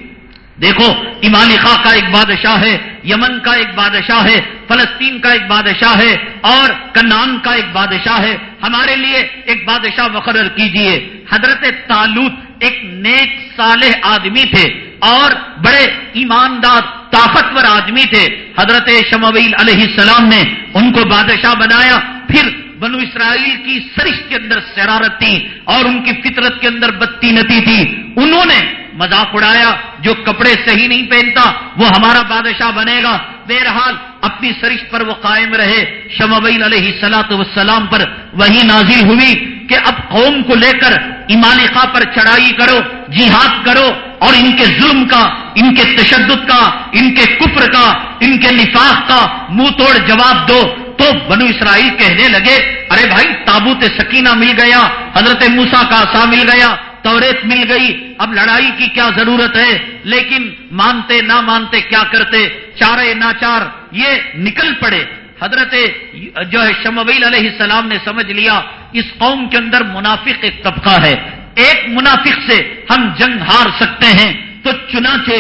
Speaker 1: دیکھو، ایمان خاں کا ایک بادشاہ ہے، یمن کا ایک بادشاہ ہے، فلسطین کا ایک بادشاہ ہے، اور کنان کا ایک بادشاہ ہے۔ ہمارے لیے ایک بادشاہ مقرر کیجیے۔ حضرت تعلق ایک نیک صالح آدمی تھے اور بڑے ایماندار، طاقتور آدمی تھے۔ حضرت شمویل علیہ السلام نے ان کو بادشاہ بنایا، پھر بنو اسرائیل کی سرش کے اندر شرارت تھی اور ان کی فطرت کے اندر بدتی نتی تھی۔ انہوں نے مذاق اڑایا جو کپڑے صحیح نہیں پہنتا، وہ ہمارا بادشاہ بنے گا۔ بہرحال، اپنی سرش پر وہ قائم رہے۔ شمبئی علیہ سلاط وسلام پر وہی نازل ہوئی کہ اب قوم کو لے کر ایمانخا پر چڑھائی کرو، جہاد کرو اور ان کے ظلم کا، ان کے تشدد کا، ان کے کفر کا، ان کے نفاق کا منہ توڑ جواب دو۔ تو بنو اسرائیل کہنے لگے، ارے بھائی، تابوت سکینہ مل گیا، حضرت موسا کا آسا مل گیا۔ توریت مل گئی، اب لڑائی کی کیا ضرورت ہے؟ لیکن مانتے نہ مانتے کیا کرتے؟ چارے ناچار یہ نکل پڑے۔ حضرت جو ہے شمویل علیہ السلام نے سمجھ لیا، اس قوم کے اندر منافق ایک طبقہ ہے۔ ایک منافق سے ہم جنگ ہار سکتے ہیں۔ تو چنانچہ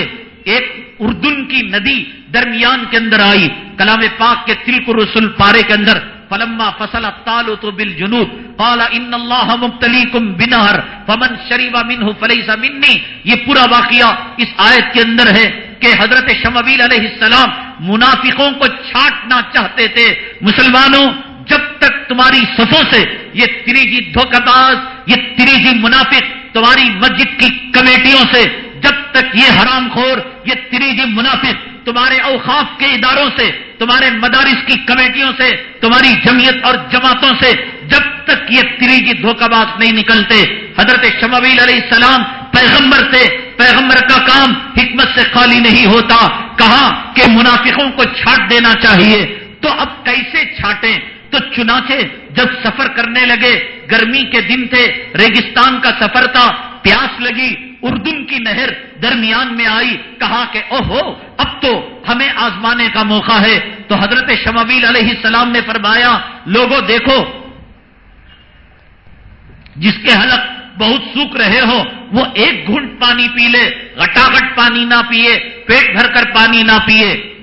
Speaker 1: ایک اردن کی ندی درمیان کے اندر آئی، کلام پاک کے تلک رسول پارے کے اندر۔ فلما فصل تالو تو بل جنوب پالا ان اللہ مبتلی کم بنہر فمن شریوا منہ فلیسا منی یہ پورا واقعہ اس آیت کے اندر ہے کہ حضرت شمبیل علیہ السلام منافقوں کو چھاٹنا چاہتے تھے۔ مسلمانوں، جب تک تمہاری صفوں سے یہ تریجی دھوکہ باز، یہ تریجی منافق تمہاری مسجد کی کمیٹیوں سے، جب تک یہ حرام خور یہ تریجی منافق تمہارے اوقاف کے اداروں سے، تمہارے مدارس کی کمیٹیوں سے، تمہاری جمعیت اور جماعتوں سے جب تک یہ تریجی دھوکہ باز نہیں نکلتے۔ حضرت شمویل علیہ السلام پیغمبر سے، پیغمبر کا کام حکمت سے خالی نہیں ہوتا۔ کہا کہ منافقوں کو چھاٹ دینا چاہیے۔ تو اب کیسے چھاٹیں؟ تو چنانچہ جب سفر کرنے لگے، گرمی کے دن تھے، ریگستان کا سفر تھا، پیاس لگی اردن کی نہر درمیان میں آئی، کہا کہ او ہو اب تو ہمیں آزمانے کا موقع ہے۔ تو حضرت شمویل علیہ السلام نے فرمایا لوگوں دیکھو، جس کے حلق بہت سوکھ رہے ہو، وہ ایک گھنٹ پانی پی لے گٹاگٹ پانی نہ پیے، پیٹ بھر کر پانی نہ پیے۔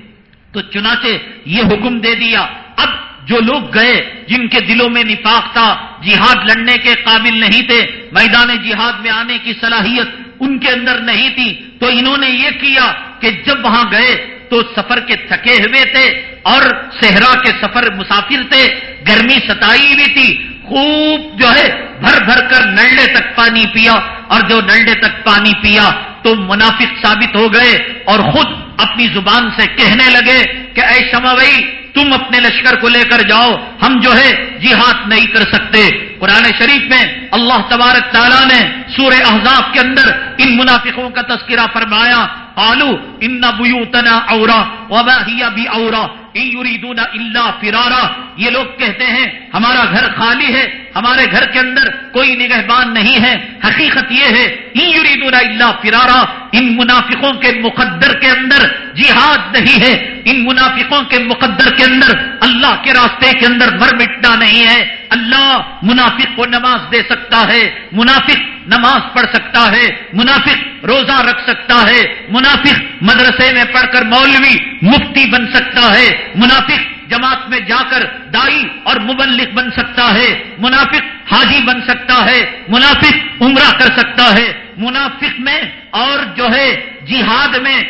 Speaker 1: تو چنانچہ یہ حکم دے دیا۔ اب جو لوگ گئے، جن کے دلوں میں نفاق تھا، جہاد لڑنے کے قابل نہیں تھے، میدان جہاد میں آنے کی صلاحیت ان کے اندر نہیں تھی تو انہوں نے یہ کیا کہ جب وہاں گئے تو سفر کے تھکے ہوئے تھے اور صحرا کے سفر مسافر تھے، گرمی ستائی ہوئی تھی، خوب جو ہے بھر بھر کر نلڈے تک پانی پیا اور جو نلڈے تک پانی پیا تو منافق ثابت ہو گئے اور خود اپنی زبان سے کہنے لگے کہ اے شماوئی تم اپنے لشکر کو لے کر جاؤ، ہم جو ہے جہاد نہیں کر سکتے۔ قرآن شریف میں اللہ تبارک تعالیٰ نے سورہ احزاب کے اندر ان منافقوں کا تذکرہ فرمایا آلو ان بوتنا اورا وبا بھی اورا یریدون اللہ فرارا۔ یہ لوگ کہتے ہیں، ہمارا گھر خالی ہے، ہمارے گھر کے اندر کوئی نگہبان نہیں ہے۔ حقیقت یہ ہے یریدون اللہ فرارا ان منافقوں کے مقدر کے اندر جہاد نہیں ہے، ان منافقوں کے مقدر کے اندر اللہ کے راستے کے اندر مر مٹنا نہیں ہے۔ اللہ منافق کو نماز دے سکتا ہے، منافق نماز پڑھ سکتا ہے، منافق روزہ رکھ سکتا ہے، منافق مدرسے میں پڑھ کر مولوی، مفتی بن سکتا ہے، منافق جماعت میں جا کر دائی اور مبلک بن سکتا ہے، منافق حاجی بن سکتا ہے، منافق عمرہ کر سکتا ہے۔ منافق میں اور جو ہے جہاد میں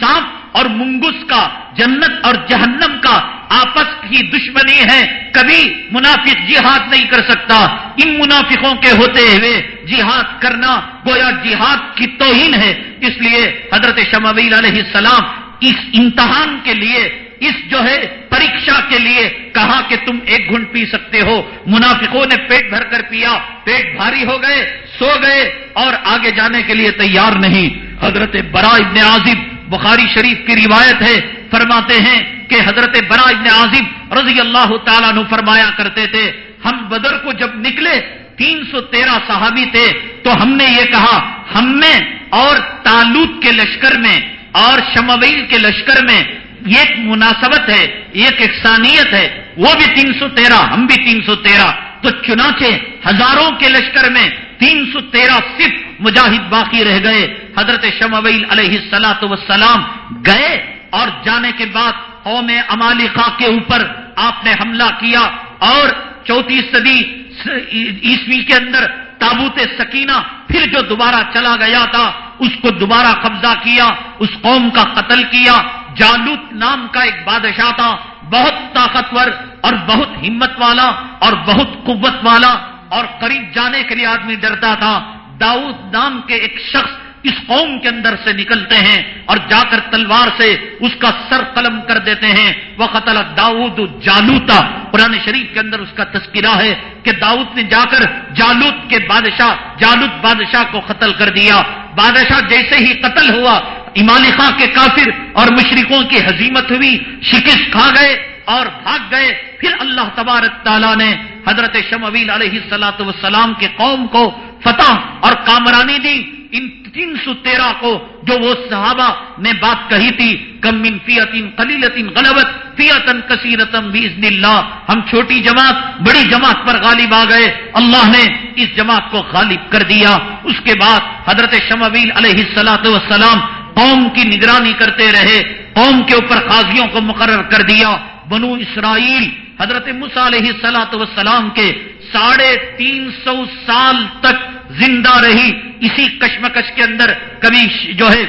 Speaker 1: سانپ اور منگس کا، جنت اور جہنم کا آپس کی دشمنی ہے۔ کبھی منافق جہاد نہیں کر سکتا۔ ان منافقوں کے ہوتے ہوئے جہاد کرنا گویا جہاد کی توہین ہے۔ اس لیے حضرت شمویل علیہ السلام اس امتحان کے لیے اس جو ہے پریشا کے لیے کہا کہ تم ایک گھنٹ پی سکتے ہو۔ منافقوں نے پیٹ بھر کر پیا، پیٹ بھاری ہو گئے، سو گئے اور آگے جانے کے لیے تیار نہیں۔ حضرت برا ابن عازب، بخاری شریف کی روایت ہے، فرماتے ہیں کہ حضرت برا ابن عازب رضی اللہ تعالیٰ نو فرمایا کرتے تھے، ہم بدر کو جب نکلے، تین سو تیرہ صحابی تھے، تو ہم نے یہ کہا، ہم میں اور تالوت کے لشکر میں اور شمویل کے لشکر میں یہ ایک مناسبت ہے ایک اقسانیت ہے، وہ بھی تین سو تیرہ، ہم بھی تین سو تیرہ۔ تو چنانچہ ہزاروں کے لشکر میں تین سو تیرہ صرف مجاہد باقی رہ گئے۔ حضرت شمویل علیہ السلاۃ وسلام گئے اور جانے کے بعد قوم امالخا کے اوپر آپ نے حملہ کیا اور چوتھی صدی عیسوی کے اندر تابوت سکینہ پھر جو دوبارہ چلا گیا تھا، اس کو دوبارہ قبضہ کیا، اس قوم کا قتل کیا۔ جالوت نام کا ایک بادشاہ تھا، بہت طاقتور اور بہت ہمت والا اور بہت قوت والا اور قریب جانے کے لیے آدمی ڈرتا تھا۔ داؤد نام کے ایک شخص اس قوم کے اندر سے نکلتے ہیں اور جا کر تلوار سے اس کا سر قلم کر دیتے ہیں. وہ قتل داؤد جالوتا. قرآن شریف کے اندر اس کا تذکرہ ہے کہ داؤد نے جا کر جالوت کے بادشاہ، جالوت بادشاہ کو قتل کر دیا. بادشاہ جیسے ہی قتل ہوا ایمان خاں کے کافر اور مشرقوں کی حزیمت ہوئی. شکست کھا گئے اور بھاگ گئے. پھر اللہ تبارک تعالیٰ نے حضرت شمویل علیہ السلاۃ والسلام کے قوم کو فتح اور کامرانی دی. ان تین سو تیرہ کو جو وہ صحابہ نے بات کہی تھی، کم من فیتن، قلیلتن، غلبت، فیتن کثیرتم بیزن اللہ ہم چھوٹی جماعت، بڑی جماعت پر غالب آ گئے۔ اللہ نے اس جماعت کو غالب کر دیا۔ اس کے بعد حضرت شمویل علیہ السلاۃ والسلام قوم کی نگرانی کرتے رہے، قوم کے اوپر قاضیوں کو مقرر کر دیا۔ بنو اسرائیل حضرت علیہ سلاۃ وسلام کے ساڑھے تین سو سال تک زندہ رہی، اسی کشمکش کے اندر کبھی جو ہے،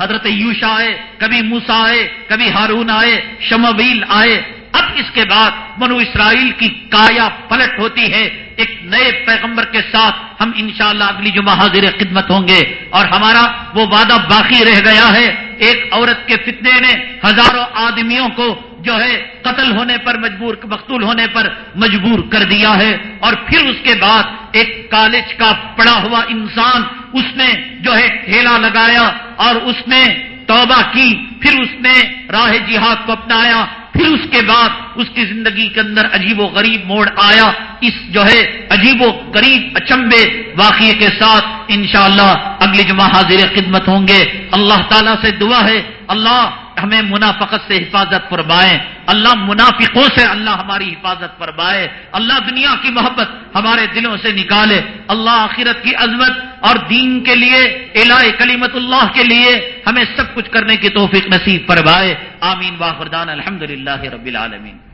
Speaker 1: حضرت یوشا آئے، کبھی موسا آئے، کبھی ہارون آئے، شمویل آئے۔ اب اس کے بعد بنو اسرائیل کی کایا پلٹ ہوتی ہے۔ ایک نئے پیغمبر کے ساتھ ہم انشاءاللہ اگلی جمعہ حاضر خدمت ہوں گے۔ اور ہمارا وہ وعدہ باقی رہ گیا ہے۔ ایک عورت کے فتنے نے ہزاروں آدمیوں کو جو ہے قتل ہونے پر مجبور، مقتول ہونے پر مجبور کر دیا ہے اور پھر اس کے بعد ایک کالج کا پڑا ہوا انسان اس نے جو ہے ٹھیلا لگایا اور اس نے توبہ کی، پھر اس نے راہ جہاد کو اپنایا، پھر اس کے بعد اس کی زندگی کے اندر عجیب و غریب موڑ آیا، اس جو ہے عجیب و غریب اچمبے واقعے کے ساتھ انشاءاللہ اگلی جمعہ حاضر خدمت ہوں گے۔ اللہ تعالیٰ سے دعا ہے، اللہ ہمیں منافقت سے حفاظت فرمائے، اللہ منافقوں سے اللہ ہماری حفاظت فرمائے، اللہ دنیا کی محبت ہمارے دلوں سے نکالے، اللہ آخرت کی عظمت اور دین کے لیے، الہ کلیمت اللہ کے لیے ہمیں سب کچھ کرنے کی توفیق نصیب فرمائے۔ آمین واخردان الحمد للہ رب العالمین۔